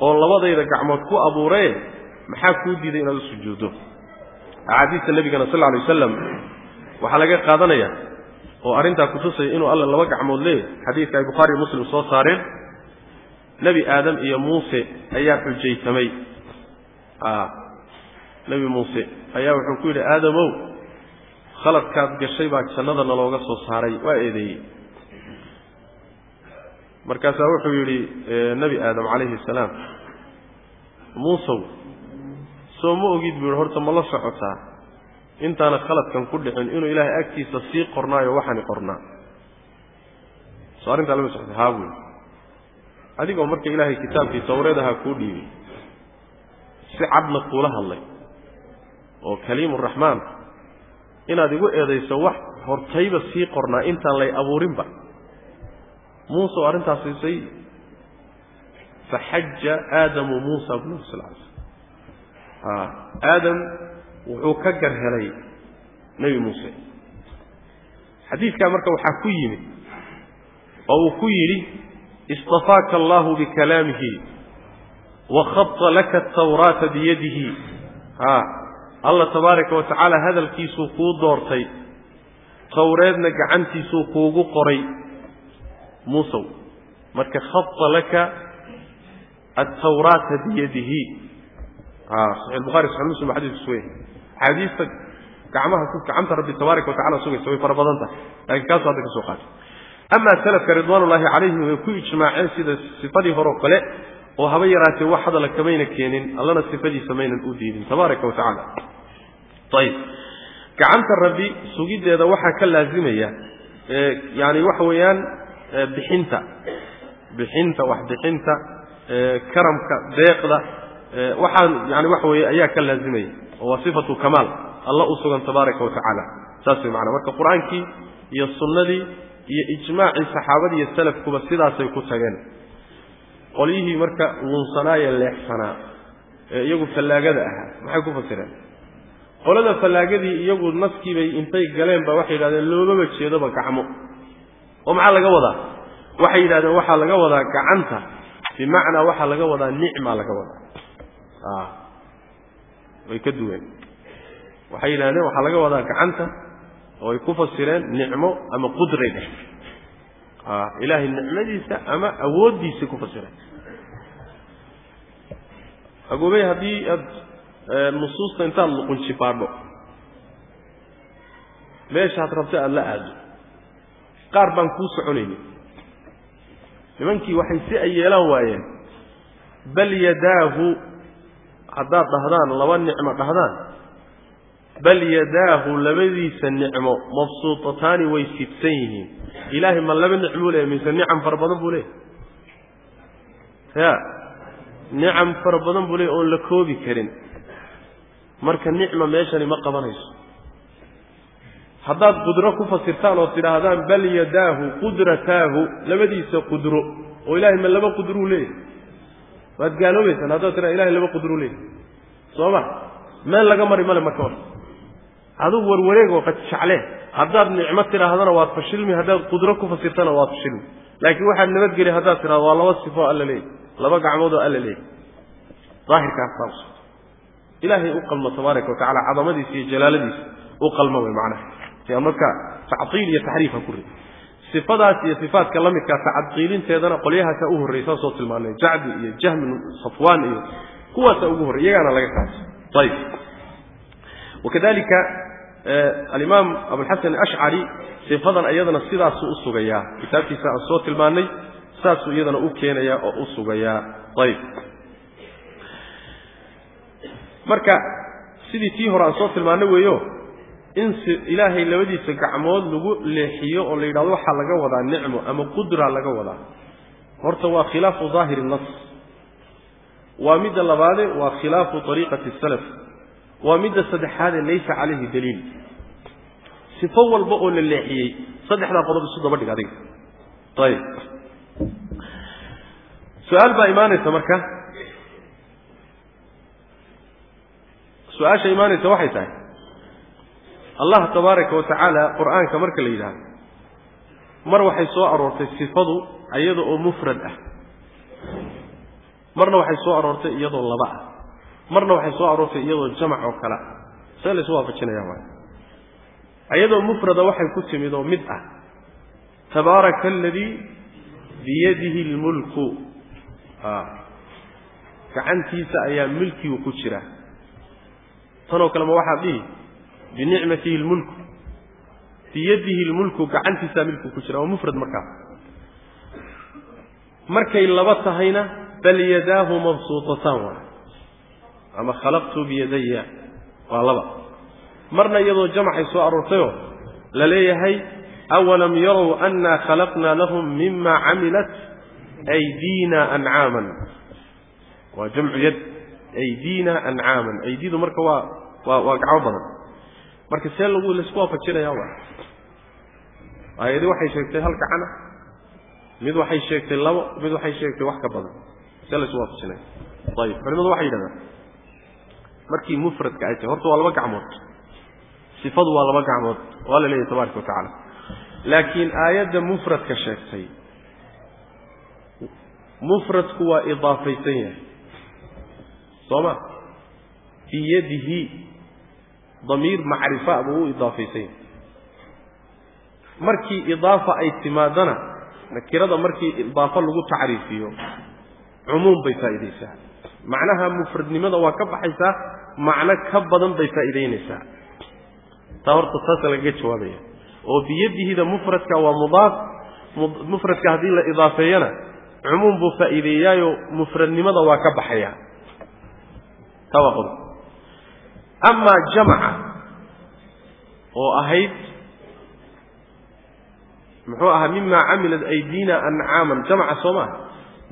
Oo labadayda gacmood ku abuuraye maxaa kuu diiday inaad u sujuuddo? Axaadiista nebigana sal alay wasalam waxaa laga qaadanaya oo arrintaa kutusaya inuu alla laba gacmood leeyahy xadiidka ay bukhaariyo muslim soo saareen nebi aadam iyo muuse ayaa xujaytamay nebi muuse ayaa wuxuu ku yidhi aadamow khaladkaad gashay baa jannadana looga soo saaray waa eedeeyey. Markaasaa wuxuu yidhi nebi aadam calayhi asalaam muusow soo ma ogid buu yidhi horta ma la socotaa. Intaana khaladkan ku dhicin inuu ilaahay agtiisa sii qornaayo waxaani qornaa. Soo arrintaa lama socota haa buy adigoo marka ilaahay kitaabkii tawreed ahaa kuu dhiibay si cadna kuula hadlay oo kaliimuraxmaan inaad igu eedayso wax hortayba sii qornaa intaan lay abuurinba. Muuse arrintaas siisay faxaja aadamu muusa nabi sal aadam wuxuu ka gar helay nebi muuse. Xadiidkaa marka waxaa ku yimid oo uu ku yidhi istafaaka allahu bikalaamihi wakhada laka atawraata biyadihi a alla tabaaraka wa tacaala hadalkiisuu kuu doortay tawreedna gacantiisuu kuugu qoray muusow marka khada laka altawraata biyadihi saxi bukhari saxi muslim ba xadisku sugaya axaadiista gacmaha ku gacanta rabbi tabaaraka wa tacala sugaysa way fara badan tahay lakiin kaasu hadda ka soo qaatay amaa salafka ridwaanullaahi calayhim way ku ijmaaceen sida sifadii hore oo kale oo haba yaraatee wax hadala kamayna keenin allana sifadiisa maynan u diidin. Tabaaraka wa tacaala. Ayib gacanta rabbi sugiddeeda waxaa ka laazimaya yani waxa weeyaan bixinta. Bixinta wax bixinta karamka deeqda waxaan yani waxa weeye ayaa ka laazimaya. Oo waa sifatu kamaal alla u sugan tabaaraka wa tacaala. Saas way macana marka qur'aankii iyo sunnadii iyo ijmaacii saxaabadii iyo salafkuba sidaasay ku tageen. Qolyihii marka luunsanaaye leexsanaa ee iyagu fallaagada ahaa maxay ku fasireen? Qolada fallaagadii iyagu naskiibay intay galeen ba waxay yidhahdeen loomaba jeedoba gacmo. Oo maxaa laga wadaa? Waxay yidhahdeen waxaa laga wadaa gacanta bimacnaa waxaa laga wadaa nicmaa laga wadaa. Way ka duween. Waxay yidhahdeen waxaa laga wadaa gacanta oo ay ku fasireen nicmo ama qudray dheh ilaahay nicmadiisa ama awooddiisay ku fasireen. Agoobey haddii aad nusuusta intaad luqunjibaadho meeshaad rabta aada la aado. Qaar baan kuu soconaynin nimankii waxay si ay yeelaan waayeen bal yadaahu haddaad dhahdaan laba nicmo dhahdaan bal yadaahu labadiisa nicmo mabsuutataani way fidsan yihiin. Ilaahay ma laba nicmuu leeyahy mise nicam fara badan buu leeyahy ya nicam fara badan buu leeyahy oon la koobi karin. Marka nicma meeshani ma qabanayso. Haddaad qudro ku fasirtaan oo tidhaahdaan bal yadaahu qudrataahu labadiisa qudro oo ilaahay ma laba qudruu leeyahy waad gaaloobaysaan haddaad tidhahda ilahay laba qudruu leeyahy soo ma? Meel laga mari male marka hor adugu warwareeg oo qadjacle haddaad nicmo tidhaahdana waad fashilmi haddaad qudro ku fasirtana waad fashilmi. Laakiin waxaad nabadgeli haddaad tidhahdo waa laba sifo alla leeyahy laba gacmood oo alla leeyahy daahirkaas ilaahay u qalmo tabaaraka wa cadamadiisa iyo jalaaladiisa u qalmo wey macnaha. Marka tactiil iyo taxriif ha ku rid. Sifadaas iyo sifaadka la midkaa tacadqiilinteedana qolyahaasaa u horrey saa soo tilmaanay jacdi iyo jahmi safwaan iyo kuwaasaa ugu horrey iyagaana laga kaasay ayib wakadalika alimaam abulxasan ashcari sifadan iyadana sidaasuu u sugayaa kitaabkiisa aan soo tilmaanay saasuu iyadana u keenayaa oo u sugayaa ayib marka sidii tii hore aan soo tilmaanay weeyo in ilaahay labadiisa gacmood lagu leexiyo oo la yidhahdo waxaa laga wadaa nicmo ama qudra laga wadaa. Horta waa khilaafu daahiri nas waa midda labaade waa khilaafu ariiqati salaf waa midda saddexaadee laysa calayhi daliil. Sifo walba oo la leexiyey saddexdaa qodob isu daba dhig adiga. Ayib. Su'aal baa imaanaysa marka? Su'aasha imaanaysa waxay tahay? Allah tabaaraka wa tacaala qur'aanka marka la yidhaahdo mar waxay soo aroortay sifadu iyada oo mufrad ah. Marna waxay soo aroortay iyadoo laba ah marna waxay soo aroortay iyadoo jamac oo kale. Ah see laysu waafajinaya waay. Iyadoo mufrada waxay ku timid oo mid ah. Tabaaraka aladii biyadihi lmulku gacantiisa ayaa milkigu ku jira. Tanoo kale ma waxaad dhihi binicmatihi lmulku biyadihi lmulku gacantiisaa milkigu ku jira waa mufrad markaas markay laba tahayna bal yadaahu mabsuutataan waay ama khalaqtu biyadaya waa laba. Marna iyadoo jamacay soo aroortayoo la leeyahay awalam yarow annaa khalaqnaa lahum mima camilat aydiina ancaaman waa jamcu yad aydiina ancaaman aydidu marka waa waa waa gacmo badan. Marka see lagu la isku waafajinaya waa. Aayadi waxay sheegtay hal gacana mid waxay sheegtay labo mid waxay sheegtay wax ka badan. See laysu waafajinaya ayib culimadu waxay yidhahdaan markii mufradka ay tahay horta waa laba gacmood. Sifadu waa laba gacmood waa la leeyahy tabaaraka wa tacaala. Laakiin aayadda mufradka sheegtay mufradku waa idaafaysan yahay. Soo ma? Biyadihi damiir macrifa buu u idaafaysan yahay. Markii idaafa ay timaadana nakirada markii idaafo lagu tacriifiyo cumuum bay faa'iidaysaa. Macnaha mufradnimada waa ka baxaysaa macno ka badan bay faa'iidaynaysaa. Taa horta taasa lagaga jawaabaya. Oo biyadihida mufradka waa mudaaf mufradka haddii la idaafeeyana cumuum buu faa'iideeyaayo mufradnimada waa ka baxaya. Taa waa amaa jamaca oo ahayd muxuu ahaa mima camilat aydina ancaaman jamca soo maaha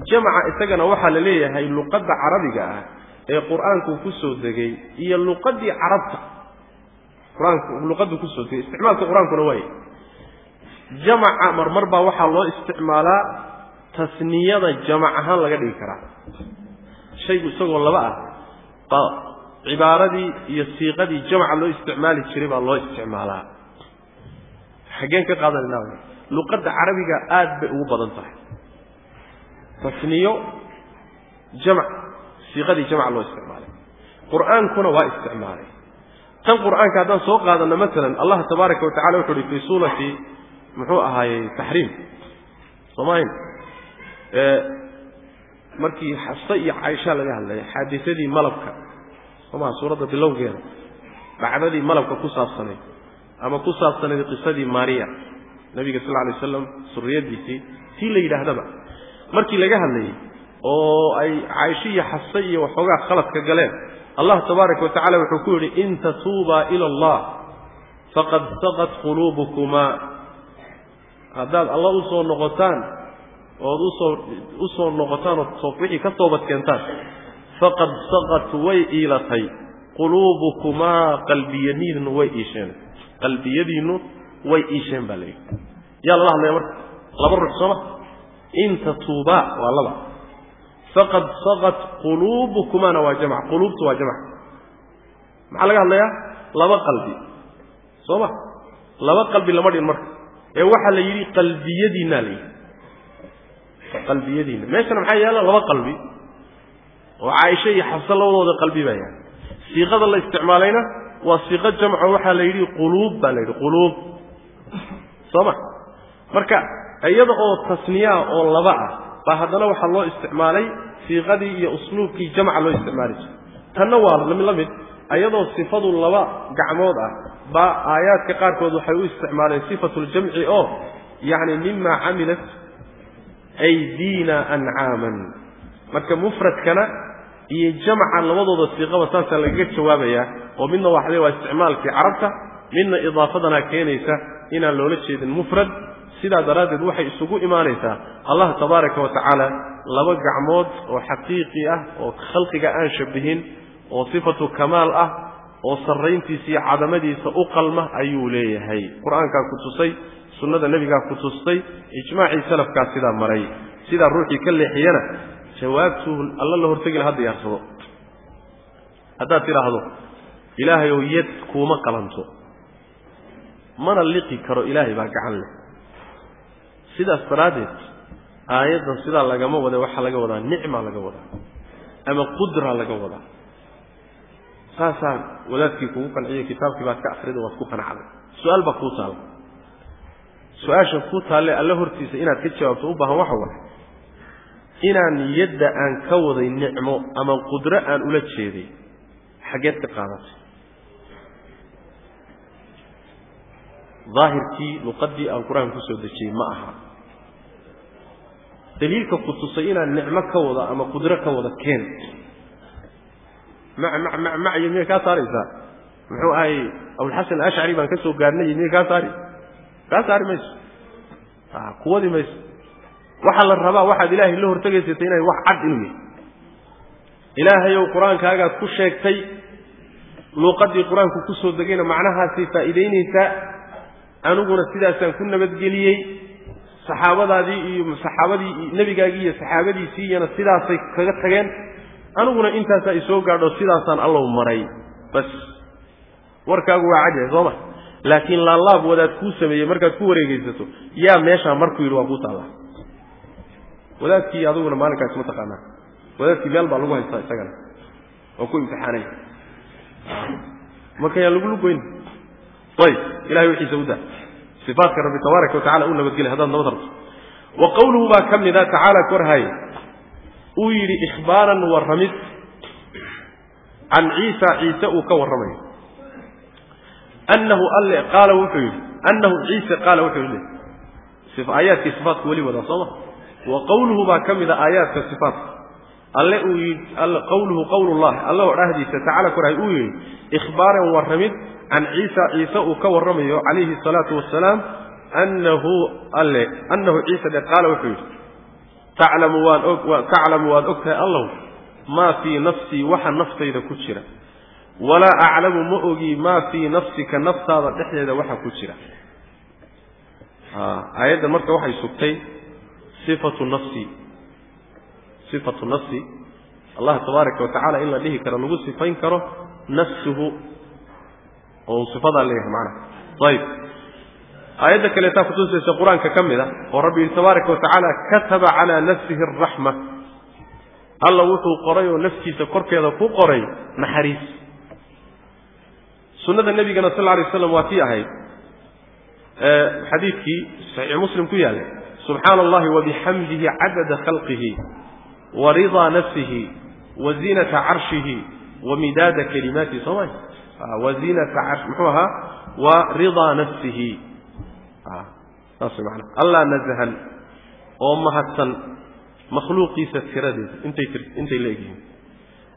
jamca isagana waxaa la leeyahay luqadda carabiga ah ee qur'aanku ku soo degay iyo luqadii carabta. Qur'aanku luqaddu ku soo degay. Isticmaalka qur'aankuna waay jamaca marmar baa waxaa loo isticmaalaa tasniyada jamac ahaan laga dhigi karaa. Shaygu isagoo laba ah ba cibaaradii iyo siiqadii jamca loo isticmaali jiray baa loo isticmaalaa. Xaggeen ka qaadanayna luqadda carabiga aad bay ugu badan tahay. Tasniyo jamc siiqadii jamca loo isticmaalay. Qur'aankuna waa isticmaalay. Tan qur'aanka haddaan soo qaadanno masalan allah tabaaraka wa tacala wuxu uhi fii suurati muxuu ahaayey taxriim soomayn markii xafse iyo caaisha laga hadlaya xaadisadii malabka. Somaa suuradda bilowgeeda. Dhacdadii malabka ku saabsanayd ama ku saabsanayd qisadii maariya. Nabiga sal alay waslam suriyadiisii tii la yidhaahdaba. Markii laga hadlayey oo ay caaisho iyo xafse iyo waxoogaa khaladka galeen. Allah tabaaraka wa tacala wuxuu ku yidhi in tatuubaa ila allah faqad saqat quluubukumaa. Haddaad alla u soo noqotaan ood u soo u soo noqotaan ood wixii ka toobad keentaan faqad saqat way iilatay quluubukumaa qalbiyadiinnu way iisheen qalbiyadiinnu way iisheen baa layidhi yaa lala hadlaya marka laba ruux sooma in tatuubaa waa laba faqad saqat quluubukumaana waa jamc quluubtu waa jamc maxaa laga hadlayaa? Laba qalbi. Soo ma laba qalbi lama dhin marka. Ee waxaa la yidhi qalbiyadiinaa la yidhi. Qalbiyadiina. Meeshana maxaa yaalla? Laba qalbi. Oo caaisha iyo xabse labadooda qalbi baa yaalla siiqada la isticmaalayna waa siiqo jamco waxaa la yidhi quluub baa la yidhi quluub. Soo ma marka iyada oo tasniyaa oo laba ah baa haddana waxaa loo isticmaalay siiqadii iyo usluubkii jamca loo isticmaali jiray. Tanna waa la mid iyadoo sifadu laba gacmood ah. Baa aayaadka qaarkood waxay u isticmaaleen sifatu ljamci oo yacni mima camilat aydiina ancaaman. Marka mufradkana iyo jamca labadooda siiqaba saasaa lagaga jawaabayaa oo midna waxde waa isticmaalkii carabta midna idaafadana keenaysa inaan loola jeedin mufrad. Sidaa daraaddeed waxay isugu imaanaysaa allah tabaaraka wa tacaala laba gacmood oo xaqiiqi ah oo khalqiga aan shabihin oo sifatu kamaal ah oo sarrayntiisa iyo cadamadiisa u qalma ayuu leeyahay. Qur'aankaa ku tusay sunnada nebigaa ku tustay ijmaacii salafkaa sidaa maray. Sidaa ruuxii ka leexiyana jawaabtuu alla la hortegi laha diyaarsado haddaad tidhaahdo ilaahay ow yad kuuma qalanto. Mana liqi karo ilaahay baa gacan leh. Sidaas daraaddeed aayaddan sidaa lagama wada waxaa laga wadaa nicmaa laga wadaa ama qudraa laga wadaa. Saasaa wadaadkii kugu qanciyo kitaabkii baad ka akrida waad ku qanacday. Su'aal baa kuu taalla. Su'aasha kuu taalle alla hortiisa inaad ka jawaabto u baahan waxa waay inaan yadda aan ka waday nicmo ama qudro aan ula jeeday xaggeed ka qaadatay. Daahirkii luqaddii aan qur'aan ku soo dejiyey ma aha daliilka ku tusay inaan nicmo ka wado ama qudro ka wado keen. Ma ma ma maciyo miyay kaa saaraysaa. Muxuu ahay abulxasan ashcari baan ka soo gaarnay miyay kaa saari. Kaa saari mayso. Kuwadi mayso. Waxaa la rabaa waxaad ilaahay la hortegaysata inay wax cad inu yahy ilaahayow qur'aankaagaad ku sheegtay luuqaddii qur'aanku ku soo degayna macnahaasay faa'iidaynaysaa aniguna sidaasaan ku nabadgeliyey saxaabadaadii iyo saxaabadii nebigaagii iyo saxaabadiisiiyana sidaasay kaga tageen. Aniguna intaasaa isoo gaadho sidaasaan allow maray. Bas. Warkaagu waa cadyahay soo ma? Laakiin laalaab wadaad kuu sameeyey markaad ku wareegaysato yaa meeshaa markuu yidhi waa kuu taallaa. Wadaadkii adiguna maalinkaas ma taqaanaa. Wadaadkii meel baa lagu haystaa isagana oo ku imtixaanay. Marka yaan lagu lugoyn ayib ilahay wixiisa u daa sifaatka rabbi tabaaraka wa tacala u nabadgelay haddaad nabad rabto. Wa qawluhu baa ka mid a tacaala korhaye uu yidhi ikhbaaran warramid can ciisa ciise uu ka warramayo annahu alle qaala wuxuu yidhi annahu ciise qaala wuxuu yidhi aayaadkii sifaatka weli wadaa sooma wa qawluhu baa ka mid a aayaadka sifaatka alle uu yidhi qawluhu qawlullahi alle oo dhahdiisa tacala korhay uu yidhi ikhbaaran warramid can ciisa ciise uu ka warramayo calayhi asalaatu wasalaam annahu alle annahu ciise dhe qaala wuxuu yidhi taclamu waan og taclamu waad og tahay allow maa fii nafsii waxa naftayda ku jira. Walaa aclamu ma ogi maa fii nafsika naftaada dhexdeeda waxa ku jira. Aayaddan marka waxay sugtay sifatu nafsi sifatu nafsi allah tabaaraka wa in la dhihi karo lagu sifayn karo nafsuhu oo sifadaa leeyahay macnaha ayib aayadda kaleetaa kutusaysa qur'aanka ka mid a oo rabbi tabaaraka wa tacaala kataba calaa nafsihi araxma alla wuxuu qoray oo naftiisa korkeeda ku qoray naxariis. Sunnada nebigana sal alay waslam waa tii ahayd xadiidkii saxiix muslim ku yaallay subxaana allahi wabixamdihi cadada khalqihi wa ridaa nafsihi wa ziinata carshihi wa midaada kalimaatihi soo may wa ziinata carsh muxuu ahaa? Wa ridaa nafsihi. Saas mana allah nazahan oo mahadsan makhluuqiisa tiradeeda intay intay la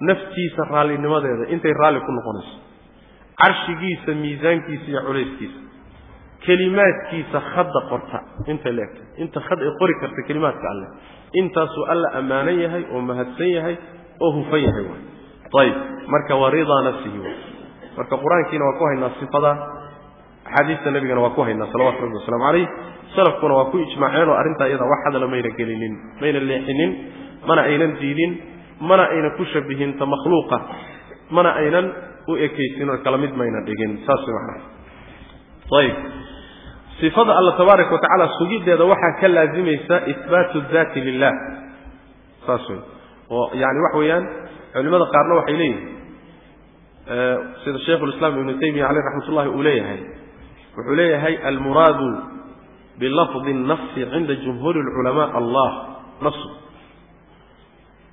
naftiisa raalinimadeeda intay raalli ku noqonayso. Carshigiisa miisaankiisa iyo culayskiisa. Kelimaadkiisa khadda qorta intay la inta khad ay qori karta kelimaadka alleh intaasuu alla ammaanan yahay oo mahadsan yahay oo hufan yahay ayib marka waa ridaa nafsihi marka qur'aankiina waa ku haynaa sifada axaadiista nebigana waa ku haynaa salawatu rabbi wasalaamu calayh. Salafkuna waa ku ijmaaceen oo arrintaa iyada wax hadala mayna gelinin mayna leexinin mana aynan diidin mana aynan ku shabihin ta makhluuqa mana aynan u ekaysin oo kala mid mayna dhigin. Saas way macnaha. Ayib sifada alla tabaaraka wa tacaala sugiddeeda waxaa ka laazimaysa ihbaatu daati lilah saas wey oo yani waxa weeyaan culimada qaarna waxay leeyihiin sida shaykhulislaam ibnu taymiya caleyh raxmat ullahi uu leeyahay wuxuu leeyahay almuraadu bilafdi nafsi cinda jumhuuri lculamaa allah nafsu.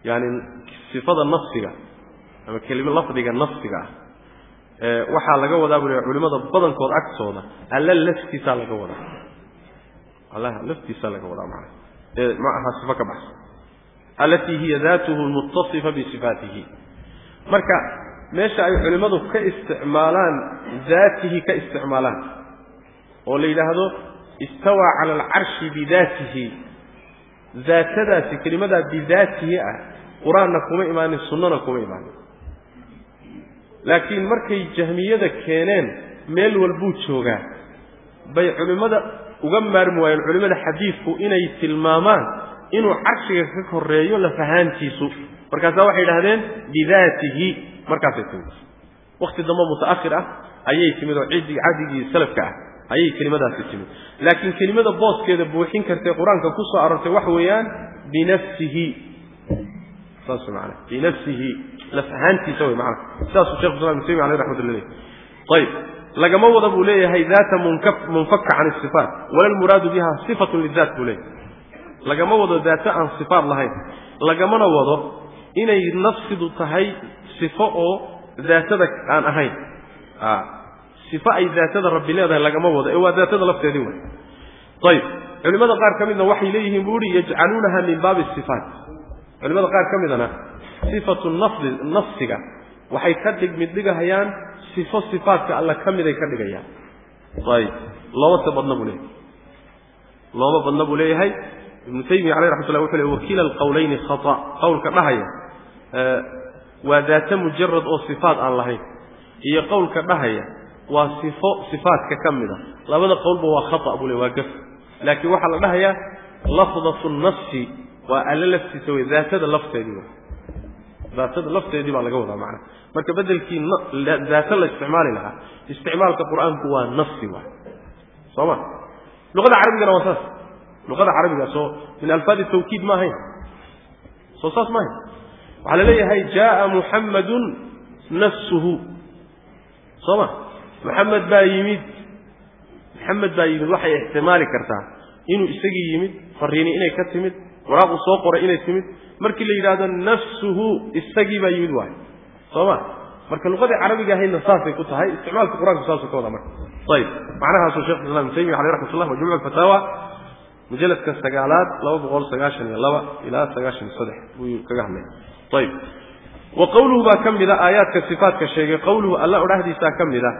Yani sifada nafsiga ama kelima lafdiga nafsiga. Ah waxaa laga wadaa buu culimada badankood agtooda alla laftiisaa laga wadaa. Allaha laftiisaa laga wadaa macana ee ma aha sifo ka baxsan. Allatii hiya daatuhu lmuttasifa bisifaatihi marka meesha ay culimmadu ka isticmaalaan daatihi ka isticmaalaan oo la yidhaahdo istawaa cala alcarshi bidaatihi daatadaasi kelimadaa bidaatihi ah qur'aanna kuma imaanin sunnana kuma imaanin. Laakiin markay jahmiyada keeneen meel walbuu joogaa bay culimmada uga maarmi waayeen culimmada xadiidku inay tilmaamaan inuu carshiga ka koreeyo lafahaantiisu. Markaasaa waxay idhahdeen bidaatihi markaasay timid wakti dambe mutaakhir ah ayay timid oo ciddii cadigii salafka ah ayay kelimadaasi timid. Laakiin kelimada booskeeda buuxin kartee qur'aanka ku soo arortay waxa weeyaan binafsihi. Saas maana binafsihi. Laf ahaantiisa wey maana sidaasuu shekh islam ibn taymiya aleyh raxmat ullah ayib lagama wada buu leeyahay daata munka munfaka can isifaat wala almuraadu biha sifatun lidaat buu leeyahay. Lagama wado daata aan sifaat lahayn. Lagamana wado inay nafsidu tahay sifo oo daatada aan ahayn. Sifo ay daatada rabbi leedahay lagama wado ee waa daatada lafteedii wey ayib culimada qaar ka midna waxay leeyihiin buu uhi yajcaluunaha min baabi sifaat. Culimada qaar ka midana sifatu nafdi nafsiga waxay ka dhig mid dhigahayaan sifo sifaatka alla ka miday ka dhigayaan. Ayib loomase badna buu leeyahay. Looma badna buu leeyahay. Ibnu taymiya caleyh raxmat llah wuxu ley wakiila alqowlayni khata. Qowlka dhahaya waa daate mujarad oo sifaat aan lahayn. Iyo qowlka dhahaya waa sifo sifaatka ka mid a labada qowlba waa khata buu le waa gaf. Laakiin waxaa la dhahayaa lafdatu nafsi waa alle laftiisa wey daatada lafteedii wey daatada lafteedii baa laga wadaa macnaha. Marka bedelkii daata la isticmaali lahaa isticmaalka qur'aanku waa nafsi waay soo ma? Luqada carabigana waa saas. Luqada carabiga soo min alfaadi tawkiid ma ahayn soo saas ma ahayn وعلى ليه جاء محمد نفسه. صلاة محمد با يميد. محمد با يميد. وحي احتمال كرتا. إنه إستجي يميد. فريني إنه كتميد. وراغ الصوق ورأي إنه كتميد مركي اللي إذا نفسه إستجي بايميد واحد. صلاة مرك اللغة العربية هي النصاص في قصة هاي. استعمال القرآن في صلاة كذا مرك طيب. معناها سو شيخ الإسلام مسيمي عليه رحمة الله وجمع الفتاوى. مجلد كاستجالات لو بقول سجاشن يلا إلى سجاشن صدح. ويكجهمن ayib wa qowluhu baa ka mid a aayaadka sifaatka sheegay qowluhu alla odhahdiisaa ka mid a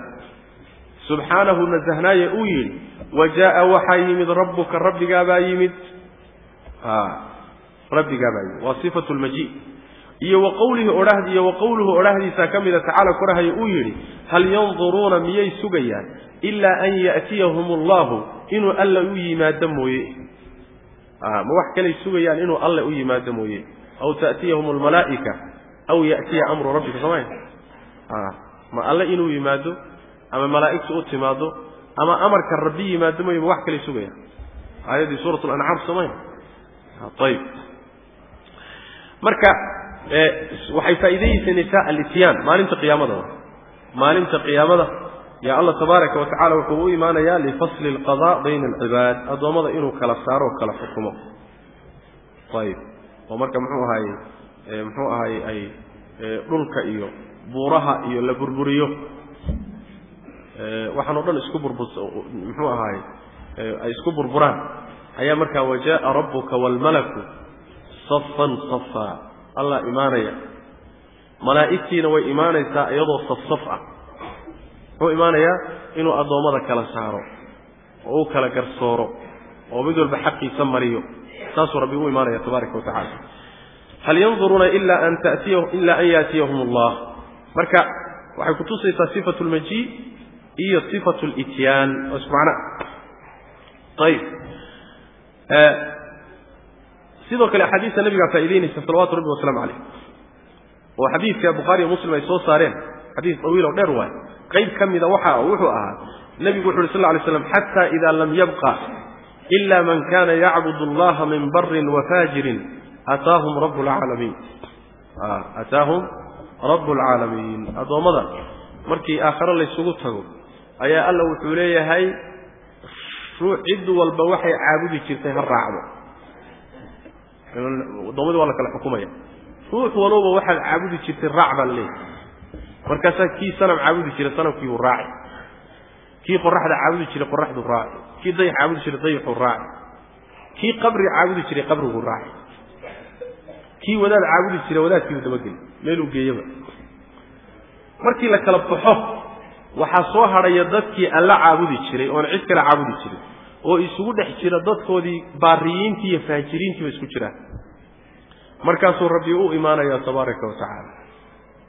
subxaanahu nasahnaaye uu yidhi wa jaaa waxaa yimid rabbuka rabbigaabaa yimid rabbigaabaa yimid waa sifatu lmaji iyo wa qowlihi odhahd iyo wa qowluhu odhahdiisaa ka mida tacaala korahaye uu yidhi hal yanduruuna miyay sugayaan ilaa an ya'tiyahum allahu inuu alla u yimaado mooye ma wax kalay sugayaan inuu alle u yimaado mooye aw ta'tiyahum almalaa'ika aw ya'tiya amru rabbika soomaya ma alle inuu yimaado ama malaa'igtu u timaado ama amarka rabbi yimaado mooye ma wax kalay sugayaan aayaddii suurat lancaam soomaya ayib marka waxay faa'iidayeysanaysaa alityaan maalinta qiyaamada maalinta qiyaamada yaa allah tabaaraka wa wuxuu u imaanayaa lifasli alqada bayna alcibaad addoommada inuu kala saaro o kala xukumo ayib oo marka muxuu ahaaye muxuu ahaaye ay dhulka iyo buuraha iyo la burburiyo. Waxaan o dhan isku burbur muxuu ahaaye ay isku burburaan. Ayaa markaa wajaءa rabuka wاlmalaku safan safa allah imaanaya. Malaa'igtiina way imaanaysaa iyadoo safsaf ah. Muxuu imaanayaa inuu addoommada kala saaro oo u kala garsooro oo mid walba xaqiisa mariyo saasuu rabbi u imaanaya tabaaraka wa tacala hal yanduruuna ila an tatiya ila an yaatiyahum allah marka waxay kutusaysaa sifatu lmaji iyo sifatu lityaan oo ayib sidoo kale axaadiista nabigaa faa'idaynaysa salawatu rabbi wasalaamu calayh. Oo xadiidka bukhaari iyo muslim ay soo saareen. Xadiis tawiil oo dheer waay. Qayb ka mida waxa wuxuu ahaa nebigu wuxu uhi sal ly slam xata ida lam yabqa man kana yacbud allaha min barin wafaajirin ataahum rabu lcaalamiin ataahum rabu lcaalamiin addoommada markii aakhare laysugu tago ayaa alla wuxuu leeyahay ruux cid walba waxay caabudi jirtay ha raacdo addoommadii waa la kala xukumaya ruux walba waxaad caabudi jirtay raac baa la leeyahay markaasaa kii sanam caabudi jiray sanamkii buu raaci kii qoraxda caabudi jiray qoraxduu raaci kii dayax caabudi jiray dayaxuu raaci. Kii qabri caabudi jiray qabriguu raaci. Kii wadaad caabudi jiray wadaadkiibuu dabageli meeluu geeyaba. Markii la kala baxo waxaa soo hadhaya dadkii alla caabudi jiray oon cid kale caabudi jirin oo isugu dhex jira dadkoodii baariyiintii iyo faajiriintiiba isku jiraan. Markaasuu rabbi u imaanaya tabaaraka wa tacaala.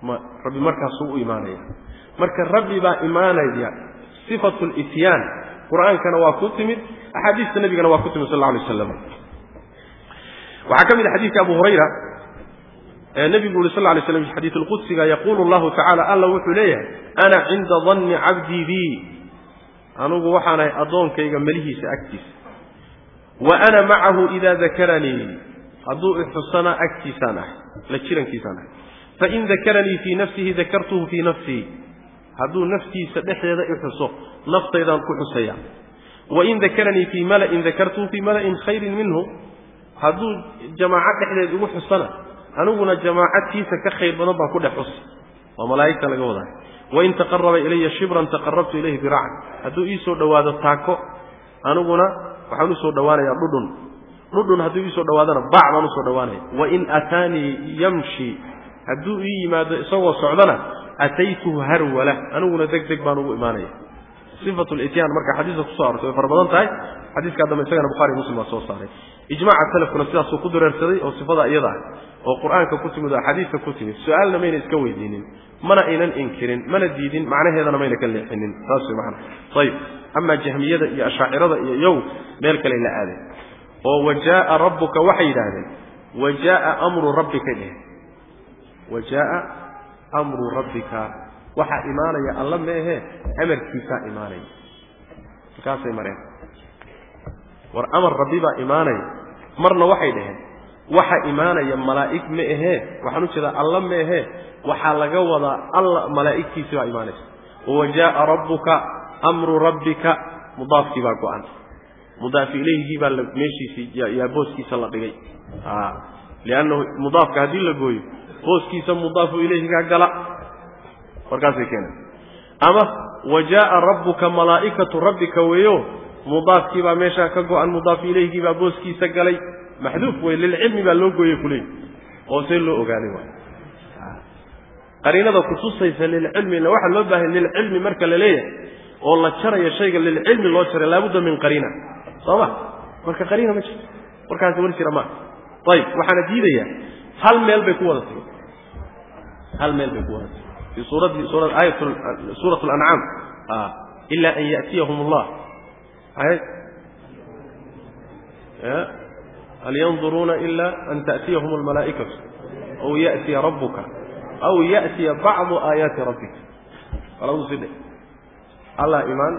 Ma rabbi markaasuu u imaanaya. Marka rabbi baa imaanaya sifatu lityaan qur'aankana waa ku timid axaadiista nabigana waa ku timid sal alay waslam waxaa ka mid a xadiidka abu hurayra nebigu uri sal alay slam xadiid lqudsiga yaquulu allahu tacala alla wuxuu leeyahay ana cinda danni cabdii bii anugu waxaanahay addoonkayga melihiisa agtiisa. Wa ana macahu ida dakaranii. Hadduu ixusana agtiisaan ahay la jirankiisaan ahay. Fain dakaranii fii nafsihi dakartuhu fii nafsii hadduu naftiisa dhexdeeda ixuso naftaydaan ku xusaya. Wain dakaranii fii mala'in dakartuhu fii mala'in khayrin minhu hadduu jamaaco dhexdeed igu xusana aniguna jamaacadkiisa ka khayr badan baan ku dhex xusi waa malaa'igta laga wadaa. Wain taqaraba ilaya shibran taqarabtu ilayhi biraacan hadduu ii dhowaado taako aniguna waxaan u soo dhowaanayaa dhudhun. Dhudhun hadduu iisoo dhowaadana bac baan u soo dhowaanaya. Wain aataanii yamshi hadduu ii yimaado isagoo socdana ataytuhu harwala aniguna deg deg baan ugu imaanaya sifatu lityaan marka xadiiska kuso arortay way fara badan tahay xadiiskaa dambe isagana bukhari muslim baa soo saaray ijmaca salafkuna sidaasuu ku dureersaday oo sifada iyada ah oo qur'aanka ku timid oo axaadiiska ku timid su'aalna mayna iska weydiinin mana aynan inkirin mana diidin macnaheedana mayna ka leexinin saas way macana ayib amaa jahmiyada iyo ashaacirada iyo yow meel kale la aadeen oo wajaaa rabbuka waxay yidhaahdeen wajaaa amru rabbika dheh wajaaa amru rabbika. Waxaa imaanaya alla meehe amarkiisaa imaanaya markaasay mareen. War amar rabbi baa imaanaya marna waxay dhaheen waxa imaanaya malaa'ig ma ahee waxaan u jeedaa alla ma ahee waxaa laga wadaa alla malaa'igtiisii baa imaanaysa. Wa jaaa rabbuka amru rabbika. Mudaafkii baa go-an. Mudaaf ilayhigii baa meeshiisii yaa booskiisa la dhigay. Liannahu mudaafka haddii la gooyo booskiisa mudaafu ilayhigaa gala. Markaasay keenay ama wa jaaa rabbuka malaa'ikatu rabbika weeyo mudaafkii baa meeshaa ka go-an mudaaf ilayhigii baa booskiisa galay. Maxduuf wey lilcilmi baa loo gooyey kuleey oo see loo ogaaday waay. Qariinada kutusaysa lilcilmina waxaa loo baahay lilcilmi marka la leeyahay oo la jarayo shayga lilcilmi loo jaray laabudda min qariina. Soo ma marka qariina ma jirto warkaasi war jira maaha ayib waxaana diidayaa hal meel bay ku wada timi hal meel bay ku wada timi fii suurati suura aayat suurat alancaam ila an ya'tiyahum allah ayad hal yanduruuna ila an ta'tiyahum almalaa'ikatu aw ya'tiya rabbuka. Aw ya'tiya bacdu aayaati rabbika aladu sidhe allah imaan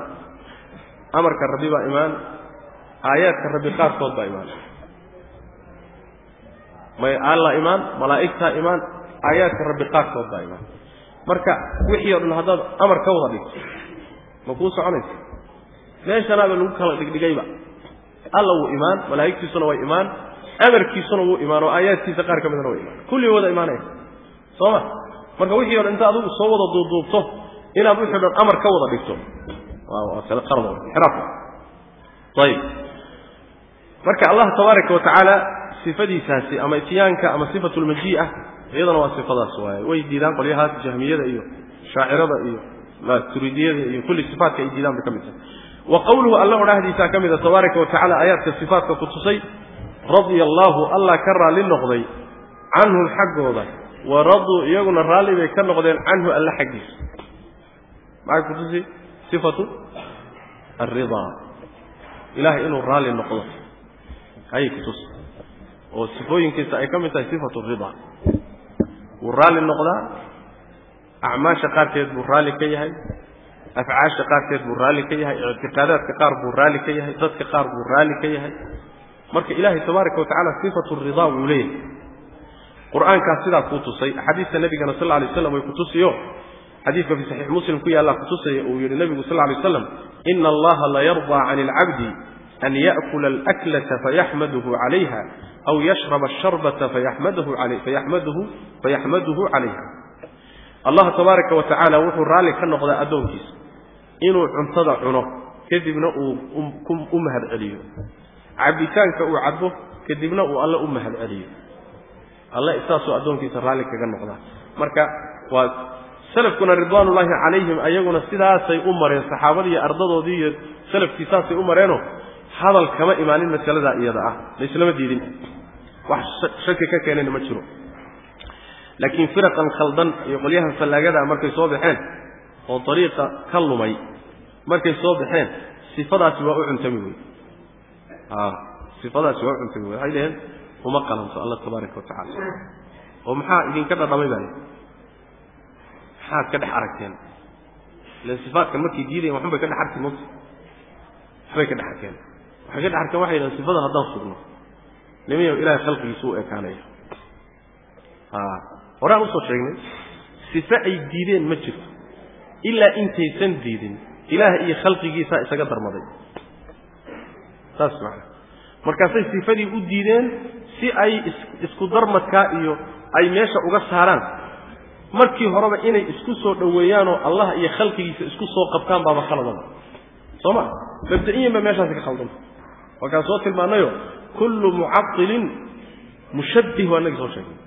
amarka rabbi baa imaan aayaadka rabbi qaarkood baa imaan may alla imaan malaa'igtaa imaan aayaadka rabbi qaarkood imaan marka wixii o dhan haddaad amar ka wada dhigto ma kuu soconaysa. Meeshanaaba lagu kala dhigdhigayba. Alla wuu imaan malaa'igtiisuna way imaan amarkiisuna wuu imaan oo aayaadkiisa qaar ka midna way imaan. Kulligii wada imaanaya. Soo ma marka wixii o dhan inta adigu soo wada duuduubto inaad wixii o dhan amar ka wada dhigto. Marka allah tabaaraka wa sifadiisaasi ama ityaanka ama sifatu lmajii'a iyadana waa sifadaas waaye. Way diidaan qolyahaas jahmiyada iyo shaacirada iyo turidiyada iyo kulli sifaatka ay diidaan bay ka mid tahay. Wa qowluhu alla odhahdiisaa ka mida tabaaraka wa tacala aayaadka sifaatka ku tusay radia allaahu allah ka raalli noqday canhum xaggooda wa raduu iyaguna raalli bay ka noqdeen canhu alla xaggiisa. Maxay ku tusi sifatu alridaa ilahay inuu raalli noqdo. Ayay ku tusi oo sifooyinkiisa ay ka mid tahay sifatu ridaa wuu raalli noqdaa acmaasha qaarkeed buu raalli ka yahay afcaasha qaarkeed buu raalli ka yahay ictiqaadaadka qaar buu raalli ka yahay dadka qaar buu raalli ka yahay. Marka ilaahay tabaaraka wa tacala sifatu ridaa wuu leeyahay. Qur'aankaas sidaa kuu tusay axaadiista nabigana sal alay slam way ku tusiyo. Xadiidka fii saxiix muslim ku yaallaa kutusaya uu yidhi nebigu sal lay slam ina allaha la yardaa can alcabdi an ya'kula alaklata fayaxmaduhu calayha asharbata fayaxmaduhu fayaxmaduhu calayha allah tabaaraka wa tacaala wuxuu raalli ka noqdaa addoonkiisa inuu cuntada cuno kadibna uu u mahad celiyo cabitaanka uu cabo kadibna uu alle u mahad celiyo alle saasuu addoonkiisa raalli kaga noqdaa marka waa salafkuna ridwaanullaahi calayhim ayaguna sidaasay u mareen saxaabadii ardadoodii iyo salafkii saasay u mareenoo hadal kama imaanin masaladaa iyada ah laislama diidin. Wax shaki ka keenayna ma jiro. Laakiin firaqan khaldan iyo qolyahan fallaagada markay soo baxeen oo dariiqa ka lumay markay soo baxeen sifadaasi waa u cuntami wey sifadaasi waa u cuntami wey waxay dhaheen uma qalanto alla tabaaraka wa tacala oo maxaa idinka dhadhamay baa maxaad ka dhex aragteen? Ilan sifaatkan markay diidayan waxun bay ka dhex arki mota waxbay ka dhex arkeen waxay ka dhex arkeen waxay yidhahen sifadan haddaan sugno. Nimayo ilahay khalqigiisa u ekaanaya horaan u soo sheegnay sife ay diideen ma jirto. Ilaa intaysan diidin ilaah iyo khalqigiisaa isaga darmaday. Saas macana markaasay sifadii u diideen si ay isku darmadkaa iyo ay meesha uga saaraan markii horeba inay isku soo dhoweeyaanoo allah iyo khalqigiisa isku soo qabtaan baaba khaladaba soo ma? Mabda-iyan ba meeshaasi ka khaldanta waakaan soo tilmaanayo kullu mucailin mushabbih waa inagii soo sheegnay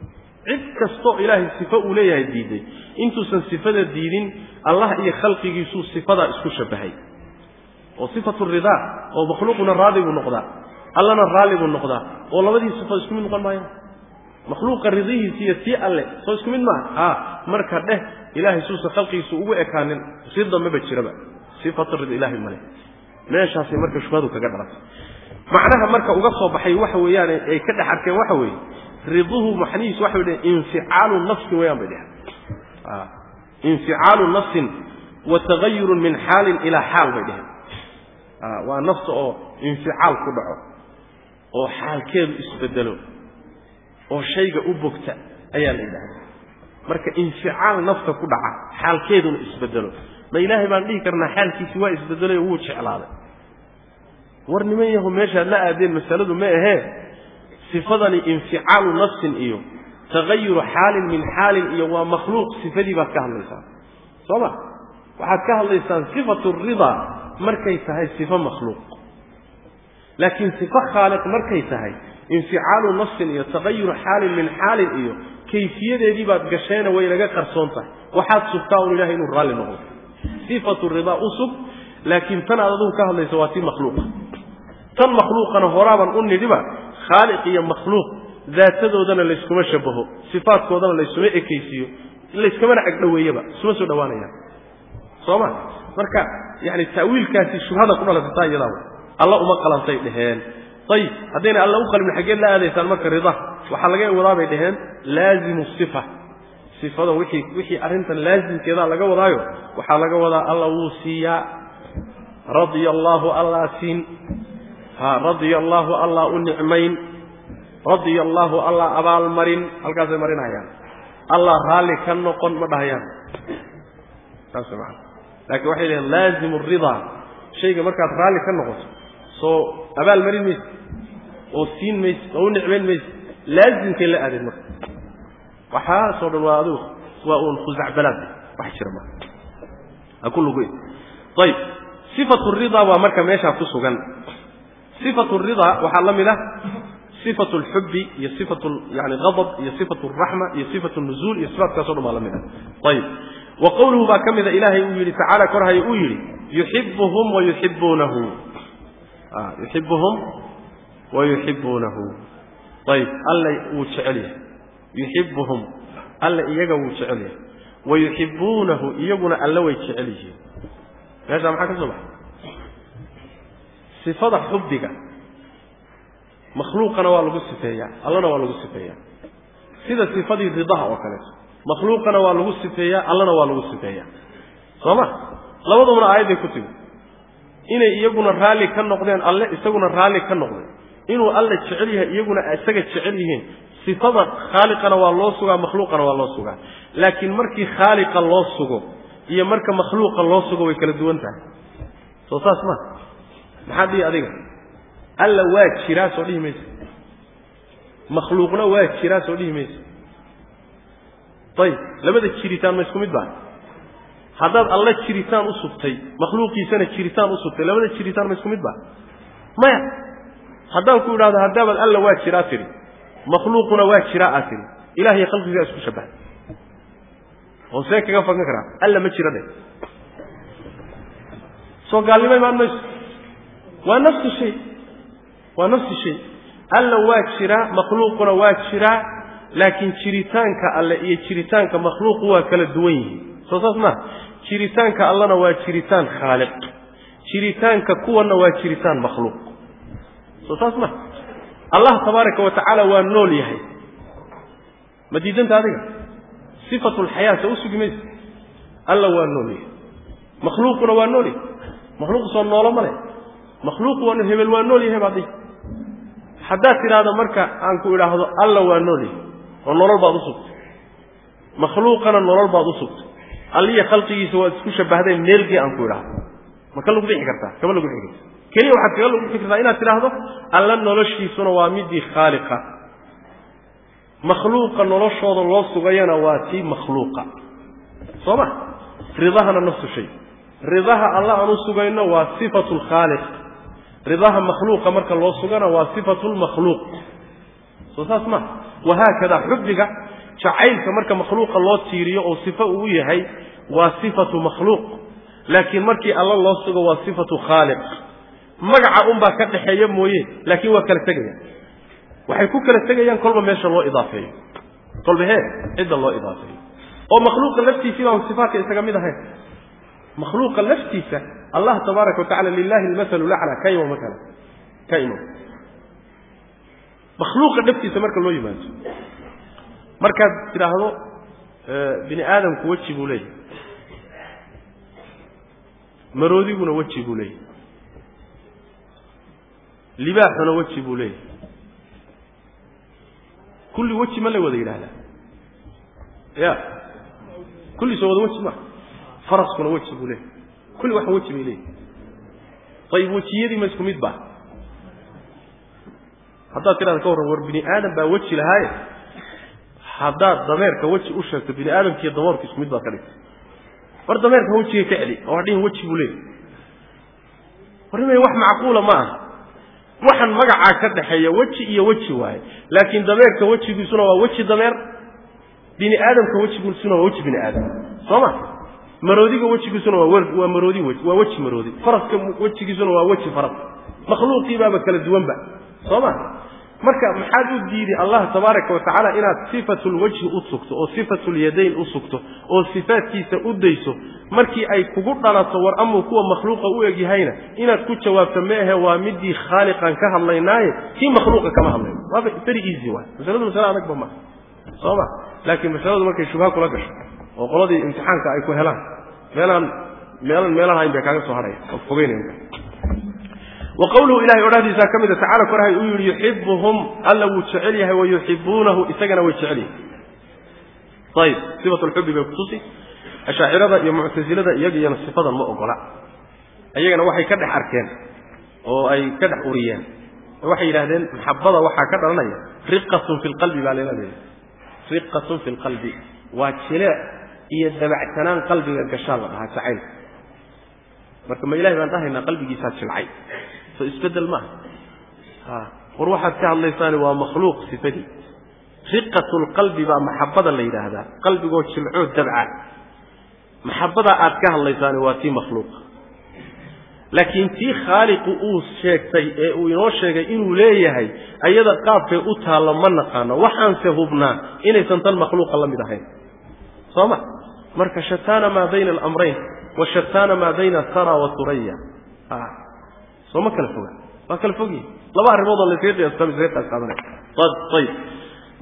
cid kastoo ilaahay sifo uu leeyahay diiday intuusan sifada diidin allah iyo khalqigiisuu sifadaa isku shabahay oo sifatu ridaa oo makhluuquna raadi buu noqdaa. Allana raalli buu noqdaa. Oo labadii sifo isku mid noqon maayaan makhluuqa ridihiisi iyo tii alle soo isku mid maaha? A marka dheh ilaahay suusan khalqigiisu ugu ekaanin. Si dambeba jiraba. Sifatu rida ilahay male meeshaasay marka shubhadu kaga dhalatay macnaha marka uga soo baxay waxa weeyaan ay ka dhex arkeen waxa weeye riduhu maxnihiisu waxay dhaheen inficaalu nafsin weeyaan bay dheheen inficaalu nafsin wa tagayurun min xaalin ilaa xaal bay dheheen waa nafta oo inficaal ku dhaco oo xaalkeedu isbedelo oo shayga u bogta ayaa la yidhahdaa. Marka inficaal nafta ku dhaca xaalkeeduna isbedelo ma ilaahay baan dhihi karnaa xaalkiisi waa isbedelay oo wuu jeclaaday war niman yahu meeshaad la aadeen masaladu ma ahee? Sifadani inficaalu nafsin iyo tagayuru xaalin min xaalin iyo waa makhluuq sifadii baad ka hadlaysaan. Soo ma? Waxaad ka hadlaysaan sifatu ridaa markay tahay sifo makhluuq. Laakiin sifo khaaliq markay tahay inficaalu nafsin iyo tagayuru xaalin min xaalin iyo kayfiyadeedii baad gasheena way naga qarsoon tahay. Waxaad sugtaa un ilahay inuu raalli noqdo. Sifatu ridaa u sug laakiin tan aad adugu ka hadlayso waa tii makhluuqa tan makhluuqana horaaban u nidhiba khaaliq iyo makhluuq daatadoodana layskuma shabaho sifaadkoodana laysuma ekaysiiyo layskamana agdhoweeyaba isuma soo dhawaanayaan soo ma? Marka yani ta'wiilkaasi shubhada ku dhalatata iyadaa alla uma qalantay dheheen ayib haddayna alla u qalmin xaggeed la aadaysaan marka rida waxaa laga wadaa bay dhaheen laazimu sifa. Sifada wixii wixii arrintan laazimkeedaa laga wadaayo waxaa laga wadaa alla wuu siiyaa radia allaahu allaa siin radia allaahu allaa u nicmayn radia allaahu allaa abaalmarin halkaasay marinayaan. Allah raalli ka noqon ma dhahayaan. Laakiin waxay dhaheen laazimu ridaa. Shayga markaad raalli ka noqoto soo abaal marin mayse oo siin mayse oo u nicmayn mayse laazimkay la aadeen marka. Waxaasoo dhan waa adigu waa uun khusacbalaad wax jira ma. Ha ku lugu ayib sifatu ridaa waa marka meeshaa ku sugan sifatu ridaa waxaa la mid ah sifatu alxubbi iyo sifatu yani ghadab iyo sifatu alraxma iyo sifatu nuzuul iyo sifaatkaasoo dhan baa la mid ah. Ayib. Wa qowluhu baa ka mida ilaahay uu yidhi tacaala korhaye uu yidhi yuxibuhum wa yuxibuunahu yuxibuhum wa yuxibuunahu ayib. Alla wuu jecel yahay. Yuxibuhum alla iyaga wuu jecel yahay. Wa yuxibuunahu iyaguna alla way jecel yihiin. Meeshaa maxaa ka soo baxay sifada xubbiga. Makhluuqana waa lagu sifeeyaa allana waa lagu sifeeyaa. Sida sifadii ridaha oo kaleeto makhluuqana waa lagu sifeeyaa allana waa lagu sifeeyaa. Soo ma? Labadubana aayadday ku timi. Inay iyaguna raalli ka noqdeen alle isaguna raalli ka noqday inuu alle jecel yahay iyaguna isaga jecel yihiin. Sifada khaaliqana waa loo sugaa makhluuqana waa loo sugaa. Laakiin markii khaaliqa loo sugo iyo marka makhluuqa loo sugo way kala duwan tahay. Soo saas ma maxaad dhihi adiga? Alla waa jiraa soo dhihi maysa makhluuqna waa jiraa soo dhihi maysa ayib labada jiritaan ma isku mid baa? Haddaad alla jiritaan u sugtay makhluuqiisana jiritaan u sugtay labada jiritaan ma isku mid baa? Maya haddaan ku idhahdo haddaabaad alla waa jiraa tidhi makhluuquna waa jiraa aad tidhi ilahiyo khalqigaa isku shabaha oo see kaga fagan karaa alla ma jira dhe soo gaalnimo imaan mayso waa nafsu shay waa nafsu shay alla waa jiraa makhluuquna waa jiraa laakiin jiritaanka alle iyo jiritaanka makhluuqu waa kala duwan yihiin soo saas maa jiritaanka allana waa jiritaan khaaliq jiritaanka kuwanna waa jiritaan makhluuq soo saas ma allah tabaaraka wa tacaala waa nool yahay ma diidanta makhluuq soo noolo ma leh makhluuqu waa hebel waa nool yahay baad dhihi haddaad tidhaahdo marka aan ku idhaahdo alla waa nool yahay oo nolol baad u sugtay makhluuqana nolol baad u sugtay alliya khalqigiisa waad isku shabahdeen meelgii aan ku idhaahdo. Ma ka lagu bixi kartaa? Kama lagu bixi karta keliya waxaad kaga lagu bixi kartaa inaad tidhaahdo alla noloshiisuna waa midii khaaliqa. Makhluuqa noloshooda loo sugayana waa tii makhluuqa. Soo ma? Ridahana nafsu shay. Ridaha alla aan u sugayno waa sifatu lkhaaliq ridaha makhluuqa marka loo sugana waa sifatu lmakhluuq soo saas ma. Wahaakada xubbiga jacaylka marka makhluuqa loo tiiriyo oo sifo uu yahay waa sifatu makhluuq. Laakiin markii alla loo sugo waa sifatu khaaliq. Magaca unbaa ka dhaxeeya mooye laakiin waa kala tegaya waxay ku kala tegayaan kolba meesha loo idaafeeyo. Kolba hee cidda loo idaafeeyo. Oo makhluuqa laftiisii baan sifaatka isaga mid ahayn makhluuqa laftiisa allah tabaaraka wa tacala lilahi almasalu lacla ka imo makala ka imo. Makhluuqa laftiisa marka loo yimaado. Markaad tidhaahdo bini aadamku weji buu leeyahay. Maroodiguna weji buu leeyahay. Libaaxuna weji buu leeyahay. Kulli weji ma la wada yidhahdaa ya kulli soo wada weji ma faraskuna weji buu leeyahy kulli wax weji bay leeyihi ayib wejiyadii ma isku mid ba. Haddaad tidhahda ka warran war bini aadam baa weji lahaaye haddaad dameerka weji u sheegto bini aadamkiiyo daboorka isku mid baad ka dhigtay. War dameerka wejiga ka celi oo hadhihin weji buu leeyahy warrimay wax macquula ma aha. Waxaan magacaa ka dhaxeeya weji iyo weji waaye. Laakiin dameerka wejigiisuna waa weji dameer. Bini aadamka wejigiisuna waa weji bini aadam. Soo ma maroodiga wejigiisuna waa maroodi weji waa weji maroodi. Faraska wejigiisuna waa weji faras. Makhluuqiibaaba kala duwanba. Soo ma marka maxaad u diidi allah tabaaraka wa tacaala inaad sifatulwajhi u sugto oo sifatulyadayn u sugto oo sifaadkiisa u dayso markii ay kugu dhalato war amuu kuwa makhluuqa u eegyahayna inaad ku jawaabto meahe waa midii khaaliqan ka hadlaynaaye? Kii makhluuqa kama hadlayno very easy waay. Masaladu masale adagba maaha soo ma laakiin masaladu markay shubha kula gasho oo qoladii imtixaanka ay ku helaan. Meelaan meelan meelaan hayn bay kaaga soo hadhaya fogeynaya wa qawluhu ilahay odhahdiisaa ka mida tacala korahay uu yidhi yuxibuhum alla wuu jecel yahay wa yuxibuunahu isagana way jecel yahay ayib sifatu lxubbi bay kutusi ashaacirada iyo muctasilada iyagiyana sifadan ma ogola. Iyagana waxay ka dhex arkeen oo ay ka dhex uriyeen. Waxay yidhahdeen maxabada waxaa ka dhalanaya. Riqatun fi lqalbi baa leeyahy riqatun fi lqalbi waa jileec iyo dabacsanaan qalbiga gashaa la dhahaa jacaylka marka ma ilahay baan dhahaynaa qalbigiisaa jilcay. Soo isbeddel maaha war waxaad ka hadlaysaani waa makhluuq sifadii. Riqatu lqalbi baa maxabada la yidhaahdaa. Qalbigoo jilcoo dabca. Maxabadaa aad ka hadlaysaani waa tii makhluuqa laakiin tii khaaliqu uu sheegtay ee uu inoo sheegay inuu leeyahay ayada qaabkay u taallo ma naqaano. Waxaanse hubnaa inaysan tan makhluuqa la mid ahayn soo ma marka shataana maa bayna alamrayn wa shataana maa bayna sara wa suraya soo ma kala foga. Waa kala fogyihin laba arrimoodoo laysaga qiyaasta isaga qiyaas qaadanaya ayib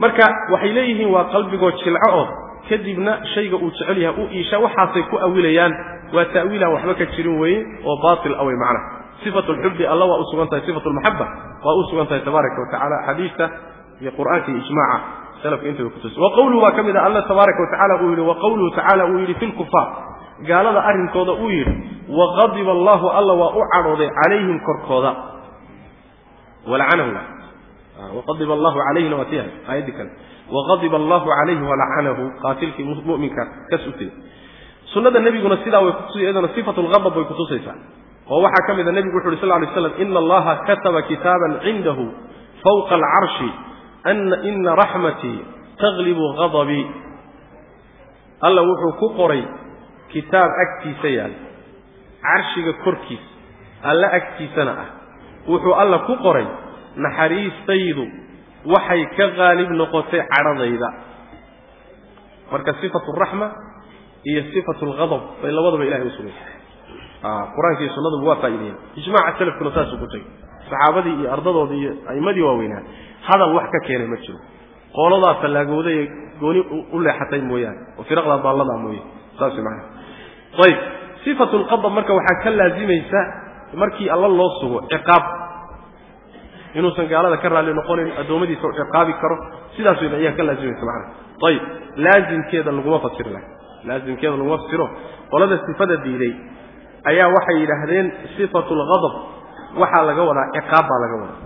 marka waxay leeyihiin waa qalbigoo jilco oo kadibna shayga uu jecel yahay u iisha waxaasay ku awilayaan waa ta'wiilaan waxba ka jirin weeye oo baatil awey macnaha sifatu lxubbi alla waa u sugan tahay sifatu lmaxaba waa u sugan tahay tabaaraka wa tacala xadiista iyo qur'aanka iyo ijmaaca qawluhu baa ka mid ah alla tabaaraka wa tacala uu yidhi wa qawluhu tacala uu yidhi fi lkufaar gaalada arrinkooda uu yidhi waqadiba allahu alla waa u cadhooday calayhim korkooda. Waqadiba allahu calayhina waa tiyahay aayaddii kale. Waqadiba allahu calayhi walacanahu qaatilkii mu'minka ka sugtay. Sunnada nebiguna sidaa way kutusi iyadana sifatu way kutusaysaa oo waxaa ka mid a nebigu wuxu uhi sal ly slam ina allaha kataba kitaaban cindahu fawqa alcarshi ana ina raxmatii taglibu ghadabii alla wuxuu ku qoray kitaab agtiisa yaal carshiga korkiisa alla agtiisana ah wuxuu alla ku qoray naxariistaydu waxay ka qaalib noqotay cadhadayda marka sifatu raxma iyo sifatu lghadab bay labadaba ilahay u sugaysa qur'aanka iyo sunnaduba waa faa'ideeyeen ijmaca salafkuna saasuu ku tegay saxaabadii iyo ardadoodii iyo a'immadii waaweynaa hadal wax ka keenay ma jiro. Qooladaa fallaagowday ee gooni u leexatay mooyaane oo firaqdaa baalladaa mooye saas macana ayib sifatu lqadab marka waxaa ka laazimaysa markii alla loo sugo ciqaab. Inuusan gaalada ka raalli noqonayn addoommadiisa u ciqaabi karo sidaas weyna ayaa ka laazimaysa macana ayib laazimkeeda laguma fasiri laha. Laazimkeeda laguma fasiro. Qolada sifada diiday ayaa waxay yidhaahdeen sifatu lghadab waxaa laga wadaa ciqaab baa laga wadaa.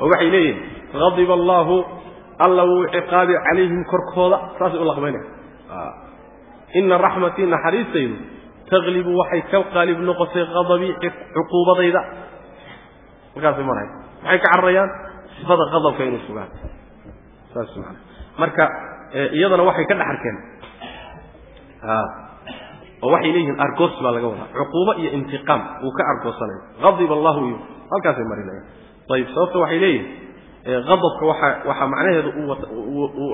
Oo waxay leeyihiin hadiba allaahu alla wuu ciqaabi calayhim korkooda. Saasay u laqbaynaya. Ina raxmatii naxariistaydu taglibu waxay ka qaalib noqotay hadabii cuquubadayda. Markaasay maraya maxay ka cararayaan sifada qadabka inuu sugaan saas marka iyadana waxay ka dhex arkeen oo waxay leeyihiin argoos baa laga wadaa. Cuquubo iyo intiqaam wuu ka argoosanaya hadiba allahu iyo halkaasay marinayaan ayib sababta waxay leeyihiin adabka waxa waxaa macnaheedu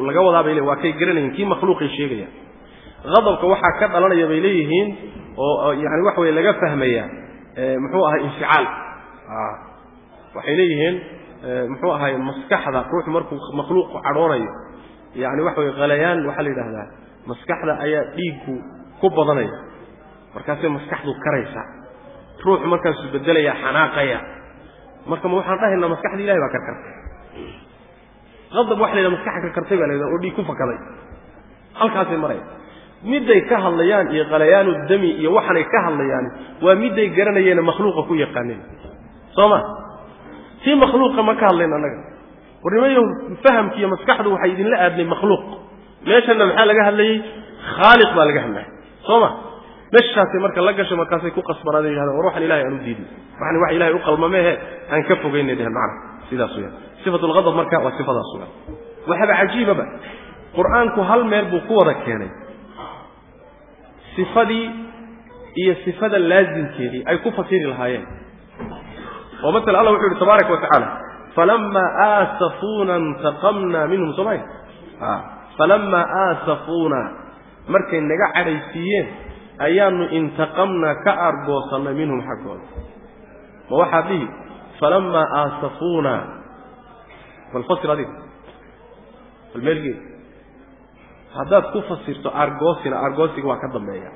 laga wadaa bay le waa kay garanayiin kii makhluuqay sheegayaan. Adabka waxaa ka dhalanaya bay leeyihiin oo yani waxa weye laga fahmaya muxuu ahay inficaal. Waxay leeyihiin muxuu ahay maskaxda ruuxu markuu makhluuqu cadhoonayo yani waxa weye halayaan waxaa la yidhahdaa maskaxda ayaa dhiiggu ku badanaya. Markaasay maskaxdu karaysa. Ruuxu markaasuu bedelaya xanaaqaya. Marka ma waxaan dhahaynaa maskaxda ilahay baa karkarta qadab waxa la yidhaha maskaxa ka kartay baa la yidhaha oo dhiig ku fakaday. Halkaasay maraya midday ka hadlayaan iyo qalayaanu dami iyo waxanay ka hadlayaan waa midday garanayeena makhluuqa ku yaqaaneen soo ma? Tii makhluuqa ma ka hadlayn annaga. Warnimayo fahamki iyo maskaxdu waxay idinla aadnay makhluuq. Meeshanna maxaa laga hadlayey khaaliq baa laga hadlaya soo ma meeshaasay marka la gasho markaasay ku qasbanaada yidhahdeen war waxan ilahay aan u diidin. Waxan wax ilahay u qalmamehe aan ka fogeynay dhehen macna. Sidaas weeyaan. Sifatu lghadab marka waa sifadaas sugan waxaba cajiibaba. Qur'aanku hal meel buu ku wada keenay. Sifadii iyo sifada laasimkeedii ay ku fasiri lahaayeen. Oo masala allah wuxuu yihi tabaaraka wa tacaala falamaa aasafuuna intaqamna minhum soomaya falamaa aasafuuna markay naga cadhaysiiyeen ayaanu intaqamnaa ka aargoosannay minhum xaggooda. Ma waxaad dhihi falamaa aasafuuna. Bal fasir adiga. Bal meelgeed haddaad ku fasirto argoosina argoosiga waa ka dambeeya.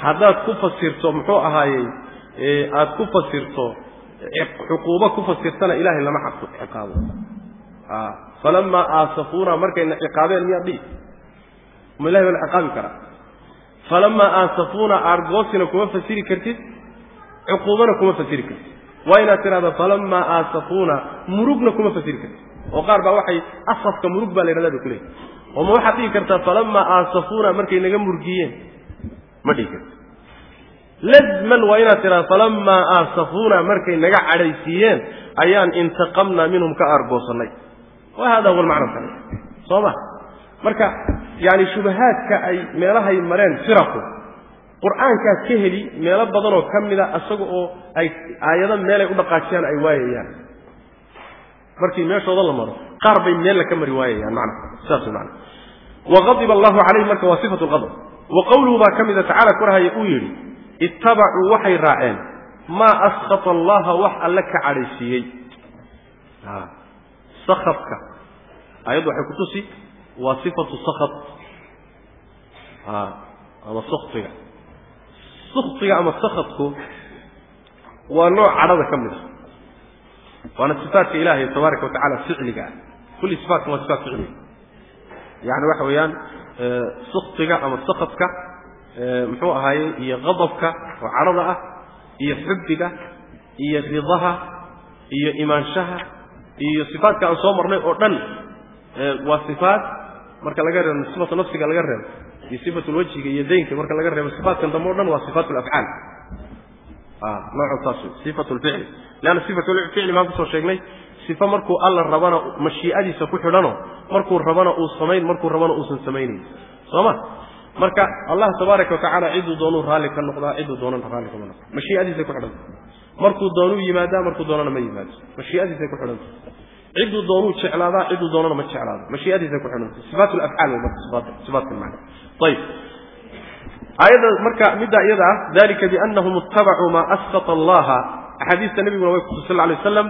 Haddaad ku fasirto muxuu ahaayey aad ku fasirto xuquubo ku fasirtana ilaahay lama ciqaabo. Falamaa aasafuuna markayna ciqaabeen miyaad dhihi ma ilahay baa la ciqaabi karaa. Falamaa aasafuuna argoosina kuma fasiri kartid cuquubana kuma fasiri kartid. Waa inaad tidhahda falamaa aasafuuna murugna kuma fasiri kartid. Oo qaar baa waxay asafka murug baa la yidhahda ba kuleeyahy oo ma waxaad dhihi kartaa falamaa aasafuuna markay naga murgiyeen? Ma dhihi karti lazman waa inaad tidhahda falamaa aasafuuna markay naga cadhaysiiyeen ayaan intaqamnaa minhum ka aargoosannay wa hada huwa almacna soo ma? Marka yani shubahaadka ay meelahay mareen firaqu qur'aankaad ka heli meelo badanoo ka mida isaga oo ay aayado meelay u dhaqaajiyaan ay waayayaan. Markii meeshooda la maro qaar bay meella ka mari waayayaan mana sidaas man waqadiba allahu calayhi marka waa sifatu lqadab wa qowluhu baa ka mida tacala korahaya uu yidhi ittabacuu waxay raaceen maa askhata allaha wax alle ka cadhaysiiyey. Sakadka ayaddu waxay ku tusi waa sifatu sakad ama suktiga suktiga ama sakadku waa nooc cadhada ka mid a waana sifaatka ilaahay tabaaraka watacala ficliga ah. Kulli sifaatka waa sifaat ficliga yani waxa weeyaan suktiga ama sakadka muxuu ahaaye iyo qadabka oo cadhada ah iyo xubbiga iyo ridaha iyo imaanshaha iyo sifaatka aan soo marnay oo dhan waa sifaat marka laga reebo sifatu nafsiga laga reebo iyo sifatulwajhiga iyo daynka marka laga reebo sifaatkan dambe o dhan waa sifaat lafcaal nooco saas wey sifat lficli leanna sifatulficli maan ku soo sheegnay sifo markuu alla rabana mashii'adiisa ku xidhano markuu rabana uu samayn markuu rabana uusan samaynayn. Soo ma marka allah tabaaraka watacaala ciduu doonuu raalli ka noqdaa ciduu doonana raalli kama noqda. Mashii'adiisay ku xidhanta markuu doonuu yimaadaa markuu doonana ma yimaado. Mashii'adiisay ku xidhanta ciduu doonuu jeclaadaa ciduu doonana ma jeclaado mashii'adiisay ku xidhanta sifaat lafcaal wey marka sifaat sifaatkan macna. Ayib aayadda marka middaa iyada ah dalika biannahum ittabacuu maa asqata allaha axaadiista nebiguna way kutu sal lay waslam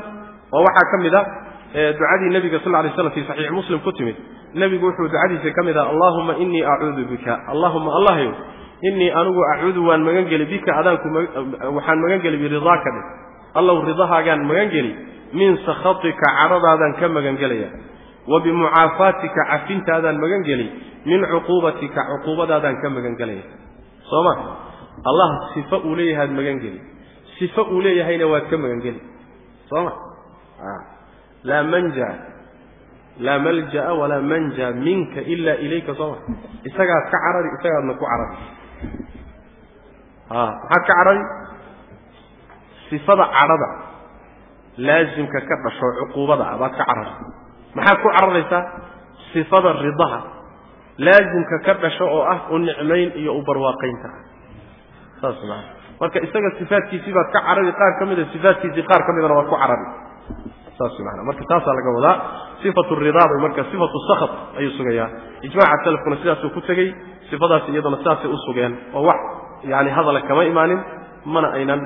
oo waxaa ka mid a ducadii nebiga sal lay slam fi saxiix muslim ku timid. Nebigu wuxuu ducadiisa ka mid ah allahuma inii acuudu bika. Allahuma allahyow inii anigu acuudu waan magan geli bika adaanku waxaan magan geli biridaaka dhe allow ridahaagaan magan geli min sakhatika cadhadaadaan ka magan gelaya wa bimucaafaatika cafintaadaan magan geli min cuquubatika cuquubadaadaan ka magan gelaya soo ma? Allah sifo uu leeyahaad magan geli sifo uu leeyahayna waad ka magan geli soo ma? Laa manja. Laa malja'a walaa manja minka ila ilayka soo ma? Isagaad ka carari isagaadna ku carari. A maxaad ka carari? Sifada cadhada laasimka ka dhasho cuquubada ah baad ka carari maxaad ku cararaysaa sifada ridaha. Laasimka ka dhasho oo ah u nicmayn iyo u barwaaqaynta. Ah saas maa marka isaga sifaadkiisii baad ka carari qaar ka mida sifaadkiisii qaar ka midana waad ku carari. Saas maana marka taasaa laga wadaa sifatu ridaa bay marka sifatu sakhat ayuu sugayaa ijmaaca salafkuna sidaasuu ku tegey sifadaas iyadana sidaasay u sugeen. Oo wax yani hadala kama imaanin mana aynan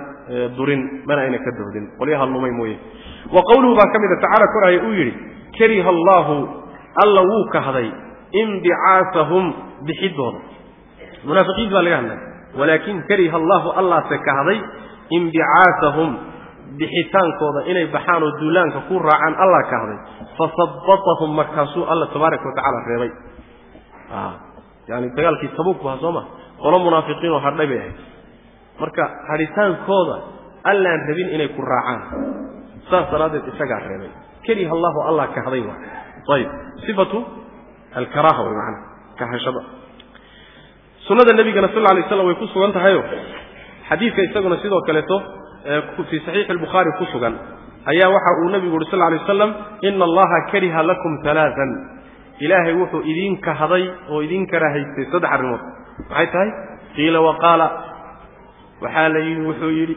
durin mana aynan ka doodin qolyaha lumay mooye. Wa qowluhu baa ka mida tacaala koraya uu yidhi kariha allaahu alla wuu kahday imbicaasahum bixidooda. Munaafiqiinta baa laga hadlaya walaakin kariha allahu allaase kahday imbicaasahum bixitaankooda inay baxaan oo duulaanka ku raacaan allah kahday fahabbatahum markaasuu alla tabaaraka watacaala reebay. Yani dagaalkii tabuuk baha soo ma? Qolo munaafiqiinoo hadhay bay ahayd marka hadhitaankooda allaan rabin inay ku raacaan. Saas daraaddeed isagaa reebay. Keliha allahu allah kahday waa. Ayib. Sifatu alkaraaha way macana kahashada sunnada nebigana sal alay slam way ku sugan tahayo xadiidka isaguna sidoo kaleeto fii saxiixi albukhaari ku sugan ayaa waxa uu nebigu uhi sal lay waslam ina allaha kariha lakum alaaan ilaahay wuxuu idin kahday oo idin karahaystay saddex arrimood. Maxay tahay? Qiila waqaala waxaa la yidhi wuxuu yidhi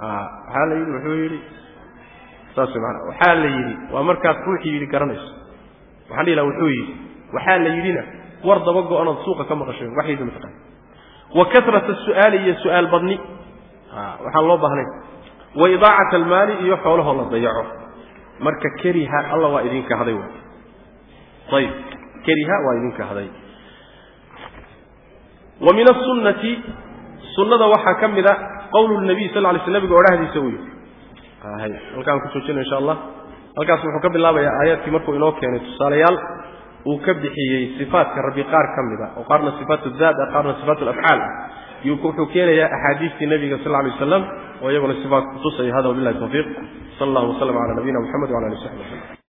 waxaa la yidhi wuxuu yidhi. Saas maana waxaa la yidhi waa markaad ruuxii yidhi garanayso. Waxaan dhihi laha wuxuu yidhi. Waxaa la yidhina war daba go-anood suuqa ka maqashay waxydu mataqaan wa kasrata su'aali iyo su'aal badni. Waxaan loo baahnayn. Wa idaacata almaali iyo xoolahoo la dayaco. Marka keriha alla waa idinka haday w ayib keriha waa idinka haday. Wa min asunnati sunnada waxaa ka mid a qowlu nabiy sal lay sl nabiga odhahdiisa uu yidhi halkaan ku joojino insha allah. Halkaas wuxuu ka bilaabayaa aayaadkii markuu inoo keenay tusaalayaal uu ka bixiyey sifaatka rabbi qaar ka mid a oo qaarna sifaat zaad ah qaarna sifaat alafcaal ah. Wuxuu keenayaa axaadiistii nabiga sal lay waslam oo iyaguna sifaat kutusaya hada wabilahi tawfiiq. Sal allah waslam cala nabiyina mxamed wala ali saxbi waslm